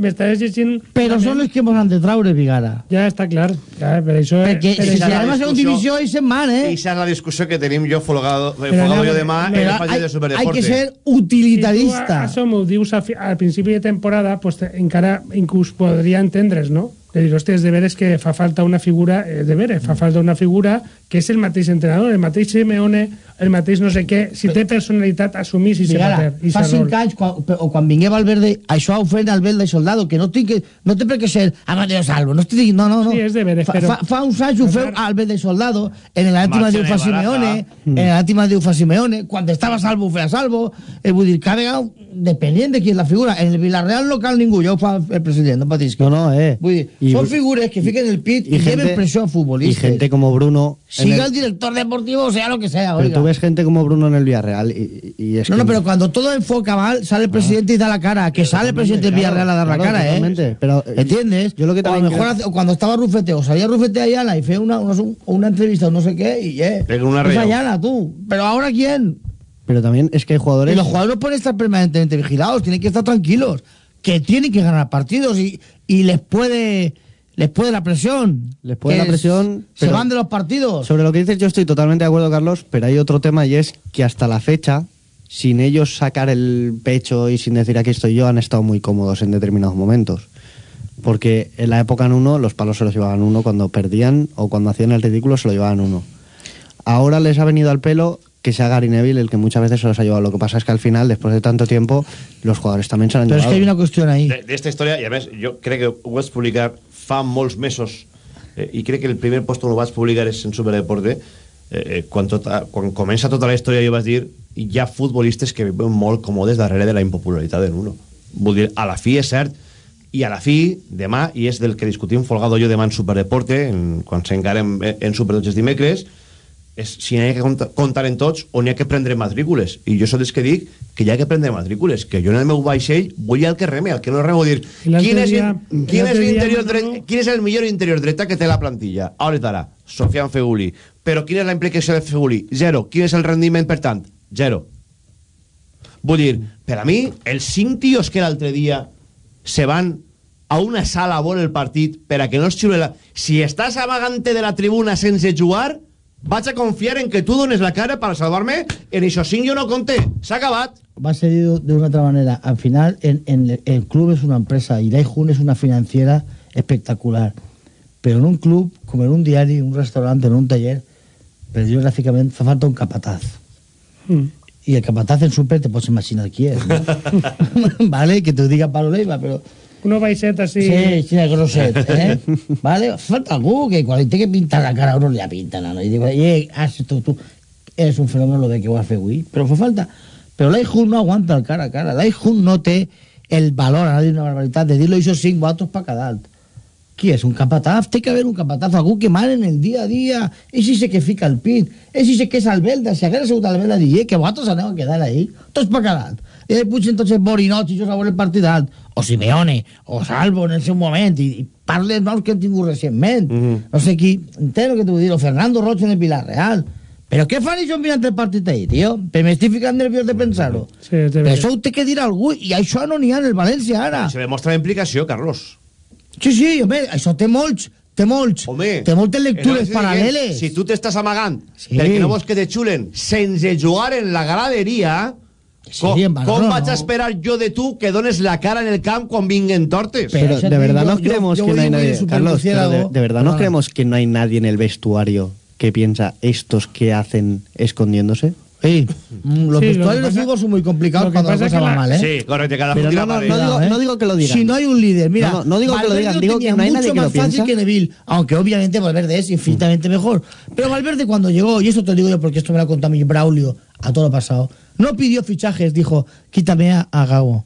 m'estaves llegint... però són els que ens han de traure Vigara Ja està clar, ja, per això... perquè per si anem a segona divisió i se'n van, eh? I esa és la discussió que tenim jo folgado, Però folgado jo demà en el partit de hay Superdeporte. que ser Si tu utilitarista. això m'ho dius al principi de temporada, pues, te- encara inclús podria entendre's, no? De dir, hòstia, és de veres que fa falta una figura, eh, de veres, fa falta una figura que és el mateix entrenador, el mateix Simeone, el mateix no sé què, si té personalitat, assumir si se Vigara, paper. fa cinc anys, quan, o quan vingué Valverde, això ho feien al Velde Soldado, que no, tinc que, no té per què ser Amadeo Salvo, no estic dient, no, no, no. Sí, és de veres, però- fa, fa uns anys ho feu al Velde Soldado, en l'àtima diu fa de. Simeone, en l'àtima diu fa Simeone, quan estava Salvo ho feia Salvo, eh, vull dir, cada vegada, depenent de qui és la figura, en el Villarreal no cal ningú, ja ho fa el president, no patis. No, no, eh. Vull dir, Y- són figures que fiquen el pit i, lleven pressió a y futbolistes. gente como Bruno. Siga el- el director deportivo, o sea lo que sea, pero oiga. tú ves gente como Bruno en el Villarreal y, y es No, que- no, pero cuando todo enfoca mal, sale el presidente y da la cara. Que sale el presidente del claro, Villarreal a dar la cara, totalmente, ¿eh? pero, eh, ¿Entiendes? yo lo que o a lo mejor hace- o cuando estaba Rufete, o salía Rufete Ayala y fue una, una, una entrevista o no sé qué, y eh. Pega una es reo. Ayala, tú. Pero ahora quién? Pero también es que hay jugadores. Y los jugadores no pueden estar permanentemente vigilados, tienen que estar tranquilos. Que tienen que ganar partidos y, y les puede. Les puede la presión. Les puede la presión, Se van de los partidos. Sobre lo que dices, yo estoy totalmente de acuerdo, Carlos, pero hay otro tema y es que hasta la fecha, sin ellos sacar el pecho y sin decir aquí estoy yo, han estado muy cómodos en determinados momentos. Porque en la época en uno, los palos se los llevaban uno cuando perdían o cuando hacían el ridículo se lo llevaban uno. Ahora les ha venido al pelo que sea Gary Neville el que muchas veces se los ha llevado. Lo que pasa es que al final, después de tanto tiempo, los jugadores también se han Pero es llevado. que hay una cuestión ahí. D'esta història, i a més, jo crec que ho vaig publicar fa molts mesos, eh, i crec que el primer post on ho vaig publicar és en Superdeporte, eh, eh, quan, tota, quan comença tota la història jo vaig dir hi ha futbolistes que viuen molt còmodes darrere de la impopularitat de Nuno. Vull dir, a la fi és cert, i a la fi, demà, i és del que discutim Folgado jo demà en Superdeporte, en, quan s'encarem en, en Superdotges dimecres, és si n'hi ha que compta- comptar en tots o n'hi ha que prendre matrícules. I jo soc dels que dic que hi ha que prendre matrícules, que jo en el meu vaixell vull al que reme, al que no remo dir quin és, dia- quin, és Manolo- dret, quin és el millor interior dreta que té la plantilla a hores d'ara? Sofian Feguli però quina és la implicació de Feguli? Zero. Quin és el rendiment, per tant? Zero. Vull dir, per a mi, els cinc tios que l'altre dia se van a una sala a veure el partit per a que no es xiule la... Si estàs amagante de la tribuna sense jugar, vaig a confiar en que tu dones la cara per salvar-me, en això cinc jo no conté. S'ha acabat. va a ser de de una otra manera. Al final, en, en el club es una empresa y Daihun es una financiera espectacular. Pero en un club, como en un diario, en un restaurante, en un taller, pero yo gráficamente, fa falta un capataz. Mm. Y el capataz en súper te puedes imaginar quién es, ¿no? ¿Vale? Que te diga Pablo Leiva, pero... Uno baixet así... Sí, sí, grosset, eh? ¿Vale? Falta algú que quan li té que pintar la cara a uno li la pinten, no? I digo, eh, has, tu, tu, eres un fenómeno lo de que ho has fet avui, però fa falta... Però l'Aihun no aguanta el cara a cara. L'Aihun no té el valor, ara dir una barbaritat, de dir-lo això cinc votos pa cada alt. Qui és? Un capataz? Té que haver un capataz, algú que mane en el dia a dia. És ese que fica el pit. És ese que és Albelda. Si hagués sigut Albelda, diria que vosaltres aneu a quedar ahí. Tots pa cada alt. I ahí puig entonces Borinot i jo veure el partit alt. O Simeone, o Salvo en el seu moment. I, i parle els noms que hem tingut recentment. Mm -hmm. No sé qui. Entero que t'ho dir. O Fernando Rocha en el Villarreal. Però què fan ells mirant el partit ahir, tio? Però m'estic ficant nerviós de pensar-ho. Sí, Però això ho té que dir algú, i això no n'hi ha en el València ara. Se demostra implicació, Carlos. Sí, sí, home, això té molts, té molts, Home, té moltes lectures paral·leles. Si tu t'estàs amagant Sí. perquè no vols que te xulen sense jugar en la graderia, vaig no. a esperar jo de tu que dones la cara en el camp quan vinguen tortes? Pero de verdad digo, nos yo- creemos yo que no hay nadie, Carlos, pero de, verdad Perdona. nos creemos que no hay nadie en el vestuario que piensa estos que hacen escondiéndose. Sí, mm, los Sí, lo vestuarios fútbol son muy complicados lo cuando la pasa cosa va mal, ¿eh? Sí, correcte, cada Pero no, no, para no digo- ¿eh? no digo que lo digan. Si no hay un líder, mira, No, no, no digo que lo digan, digo que no hay mucho nadie que más lo fácil piensa. que Neville, aunque obviamente Valverde es infinitamente mejor. Pero Valverde cuando llegó, y esto te lo digo yo porque esto me lo ha contado mi Braulio a todo lo pasado, no pidió fichajes, dijo, quítame a, a Gago.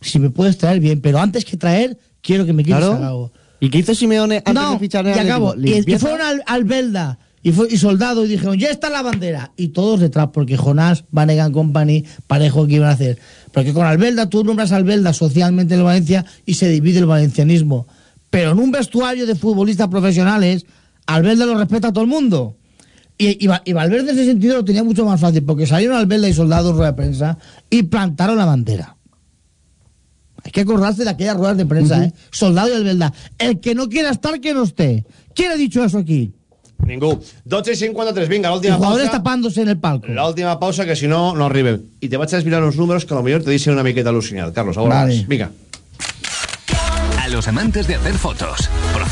Si me puedes traer bien, pero antes que traer, quiero que me quites Claro. a Gago. ¿Y qué hizo Simeone antes no, de fichar y acabo. Y, y fueron al, al Belda y, fue, y Soldado y dijeron, ya está la bandera. Y todos detrás, porque Jonás, Vanegan Company, parejo que iban a hacer. Porque con Albelda, tú nombras a Albelda socialmente en Valencia y se divide el valencianismo. Pero en un vestuario de futbolistas profesionales, Albelda lo respeta a todo el mundo. Y, y, Va- y Valverde en ese sentido lo tenía mucho más fácil, porque salieron Albelda y Soldado en rueda de prensa y plantaron la bandera. Hay que acordarse de aquellas ruedas de prensa, ¿eh? Soldado y Albelda. El que no quiera estar, que no esté. ¿Quién ha dicho eso aquí? Ningú. 12 i 53, vinga, l'última jugadores pausa. tapándose en el palco. L'última pausa, que si no, no arribem. I te vaig a desviar uns números que a lo millor te deixen una miqueta al·lucinat. Carlos, ahora Vale. Vinga. A los amantes de hacer fotos,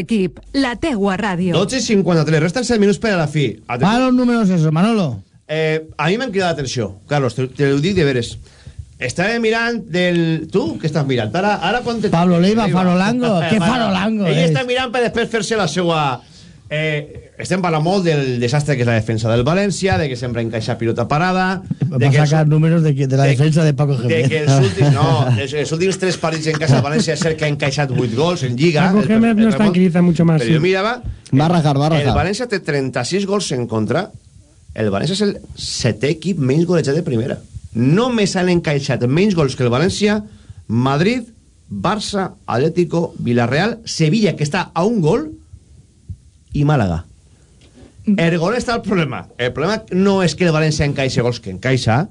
equip, la teua ràdio. 12 i 53, resten 7 minuts per a la fi. Atenció. Para los números esos, Manolo. Eh, a mi m'han cridat l'atenció, Carlos, te, te ho dic de veres. Estava mirant del... Tu, què estàs mirant? Ara, ara quan te... Pablo Leiva, farolango. Què farolango Ell és? està mirant per després fer-se la seva... Eh, estem parlant molt del desastre que és la defensa del València, de que sempre encaixa pilota parada... De Va que sacar números de, que- de la de- defensa de Paco de Gémez. que els últims, no, els, els últims tres partits en casa del València és cert que ha encaixat 8 gols en Lliga. Paco Gémez el nos remont- tranquiliza mucho más, Però sí. jo mirava... Va a rajar, va a El rajar. València té 36 gols en contra. El València és el setè equip menys golejat de primera. Només han encaixat menys gols que el València, Madrid, Barça, Atlético, Villarreal, Sevilla, que està a un gol, i Màlaga. El gol està el problema. El problema no és que el València encaixa gols, que encaixa,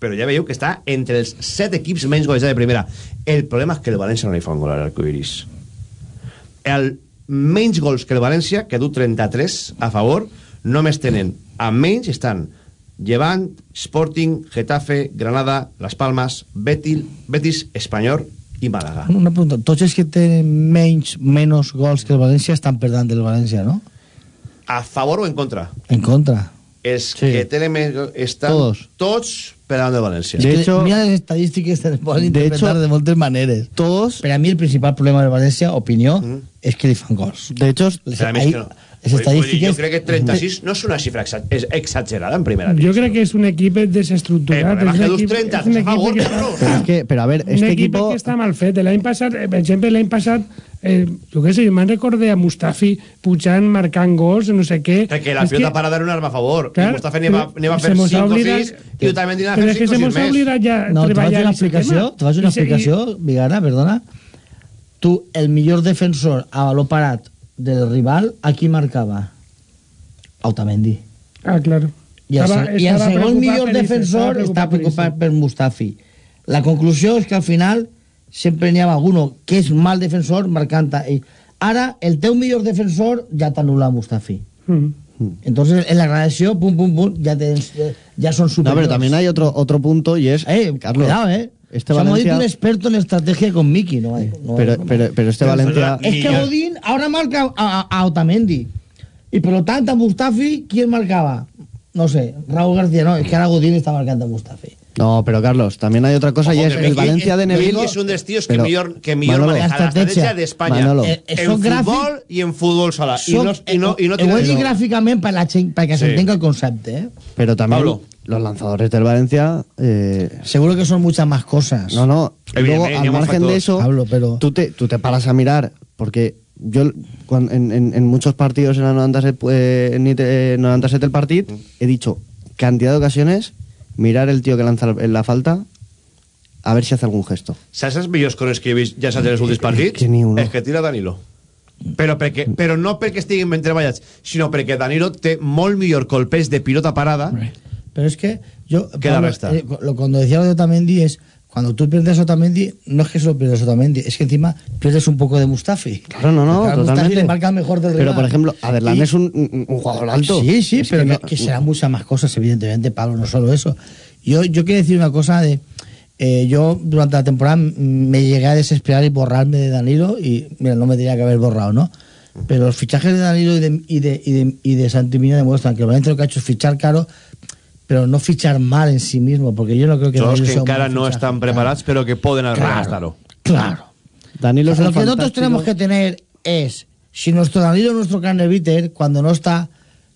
però ja veieu que està entre els set equips menys golejats de primera. El problema és que el València no li fa un gol a l'arcoiris. El menys gols que el València, que du 33 a favor, només tenen, a menys estan Llevant, Sporting, Getafe, Granada, Las Palmas, Betil, Betis, Espanyol i Màlaga. Una pregunta. Tots els que tenen menys, menys gols que el València estan per davant del València, no? A favor o en contra? En contra. Els que tenen més... Estan Todos. tots per davant del València. De hecho, mira las estadísticas se pueden interpretar de muchas maneras. Todos. Pero a mí el principal problema de Valencia, opinión, es que le fan gols. De hecho, ahí- que no. les dir, estadístiques- Jo crec que 36 no és una xifra és exagerada en primera Jo crec que és un equip desestructurat. Eh, però és un que equip- 30, és un favor, que Pero es que, pero a ver, un este equip equipo. que està mal fet. L'any passat, eh, per exemple, l'any passat, eh, jo què sé, me'n recordé a Mustafi pujant, marcant gols, no sé què. Perquè la És pilota que- para dar un arma a favor. Clar, I Mustafa n'hi va, va se fer mos ha 5 o oblidat- 6 i també n'hi va Però fer és que 5 se o 6 mos ha més. oblidat ja No, te vaig treballar una aquest tema. explicació, te vaig una se- explicació, Vigara, perdona. Tu, el millor defensor a valor parat del rival, a qui marcava? Otamendi. Ah, claro. I el, Estava- se- i el estava segon millor defensor estava està preocupat per preocupat per Mustafi. La conclusió és que al final sempre n'hi ha alguno que és mal defensor marcant a ell. Ara, el teu millor defensor ja t'anul·la Mustafi. Mm. Entonces, en la gradació, pum, pum, pum, ya, te, ya son No, superiores. pero también hay otro, otro punto y es. Eh, Carlos, cuidado, eh. Este O sea, Valencia. un experto en estrategia con Miki, ¿no? hay- no hay- Pero, pero, pero este Valencia. es que Godín ahora marca a, a- a Otamendi. Y por lo tanto, a Mustafi, ¿quién marcaba? No sé, Raúl García, no, es que ahora Godín está marcando a Mustafi. No, pero Carlos, también hay otra cosa y es que el Valencia de Neville. és un dels tios que millor, que millor Manolo, maneja la estratègia estratègia. d'Espanya. Manolo. Eh, En són gràfic- i en futbol sola. I Son- no, i no, i no eh, ho he dit tiene- gràficament per, la, gent- perquè Sí. se entenga el concepte, eh? Pero también Pablo. los lanzadores del Valencia. eh, Seguro que son muchas más cosas. no, no. Y luego, Evidentemente, al margen de eso, Pablo, pero- tú, te, tú te paras a mirar, porque yo en, en- en muchos partidos en la 97, eh, te- eh, 97 del partido he dicho cantidad de ocasiones mirar el tío que lanza la- la falta a ver si hace algún gesto. Saps els millors corners que he vist ja saps en els últims partits? que ni uno. És que tira Danilo. Però, perquè, però no perquè estiguin ben treballats, sinó perquè Danilo té molt millor colpes de pilota parada Pero es que yo. Que la resta. eh, lo, cuando decía lo de Otamendi es. Cuando tú pierdes a Otamendi, no es que solo pierdes a Otamendi, es que encima pierdes un poco de Mustafi. Claro, no, no, Mustafi totalmente. le marca mejor del Pero, por ejemplo, Adelán Y- es un, un- jugador alto. Sí, sí, Es pero que no- que serán muchas más cosas, evidentemente, Pablo, no solo eso. Yo, yo quiero decir una cosa de... eh, yo durante la temporada me llegué a desesperar y borrarme de Danilo y, mira, no me tenía que haber borrado, ¿no? Pero los fichajes de Danilo y de, y de, y de, y de Santimina demuestran que Valencia lo que ha hecho es fichar caro, pero no fichar mal en sí mismo, porque yo no creo que... Danilo que encara no fichaje. estan preparats però que poden arreglar-ho. Claro. Danilo es lo que nosotros tenemos que tener es si nuestro Danilo nuestro carne bitter cuando no está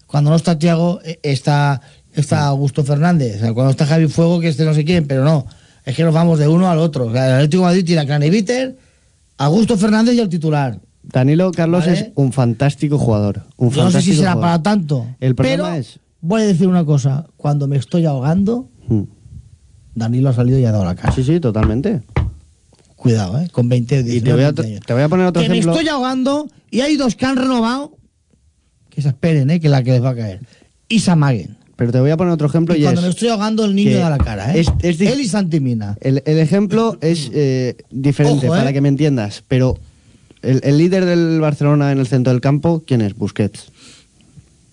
cuando no está Thiago eh, está está Augusto Fernández o sea, cuando está Javi Fuego que este no sé quién pero no es que nos vamos de uno al otro o sea, el Atlético de Madrid tiene a carne bitter Augusto Fernández y el titular Danilo Carlos Vale. es un fantástico jugador. Un yo no sé si será jugador. para tanto El problema pero es. Voy a decir una cosa cuando me estoy ahogando Mm. Danilo ha salido y ha dado la cara Sí, sí, totalmente. cuidado eh con 20 Y te voy a, 19 años. te voy a poner otro que ejemplo. me estoy ahogando y hay dos que han renovado que se esperen, ¿eh? que la que les va a caer. Y se amaguen. Pero te voy a poner otro ejemplo Y y, cuando es. me estoy ahogando, el niño da la cara. ¿eh? es- es Él y Santimina. El, el ejemplo es eh, diferente, Ojo, ¿eh? para que me entiendas. Pero el, el líder del Barcelona en el centro del campo, ¿quién es? Busquets.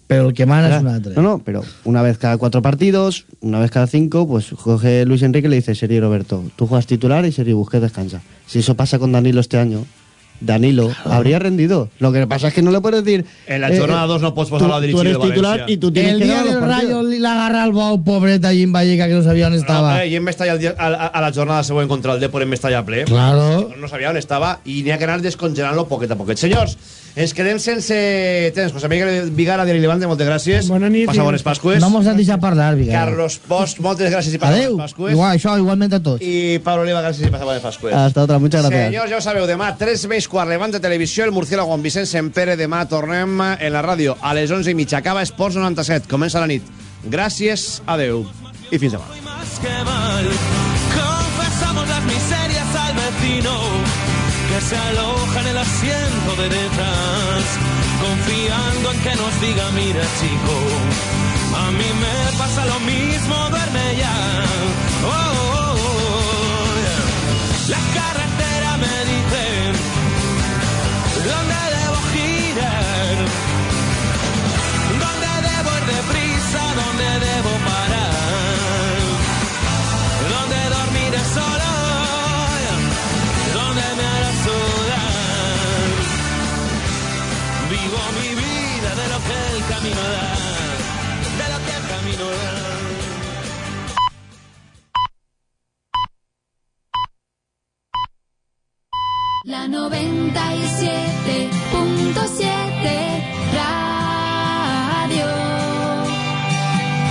Pero el que manda es un atre. No, no, pero una vez cada cuatro partidos, una vez cada cinco, pues coge Luis Enrique y le dice, Sergi Roberto, tú juegas titular y Sergi Busquets descansa. Si eso pasa con Danilo este año, Danilo habría rendido. Lo que pasa es que no le puedes decir... En la eh, jornada eh, 2 no pots posar tú- la Tú direcció eres de titular València. y tú tienes el que día del rayo le agarra al bau pobreta allí en Valleca que no sabía dónde estaba. No, eh, i en Mestalla, al dia- a, a, a la jornada següent contra el Depor en Mestalla ple. Claro. No sabia on estava i n'hi ha que anar descongelant-lo poquet a poquet. Senyors, ens quedem sense temps. José Miguel Vigara, Diari Levante, moltes gràcies. Bona nit. Passa bones Pasques. No mos has deixat parlar, Vigara. Carlos Post, moltes gràcies i passa Adeu. bones Pasques. Igual, això, igualment a tots. I Pablo Oliva, gràcies i passa bones Pasques. Hasta otra, muchas gracias. Senyors, ja ho sabeu, demà 3 més Levante el Murciélago amb Vicent Sempere. Demà tornem en la ràdio a les 11 i mitja. Acaba Esports 97. Comença la nit. Gràcies, adeu i fins se de mí me pasa lo mismo, duerme ya. Oh, oh, oh, La 97.7 Radio.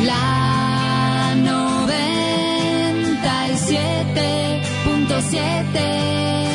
La 97.7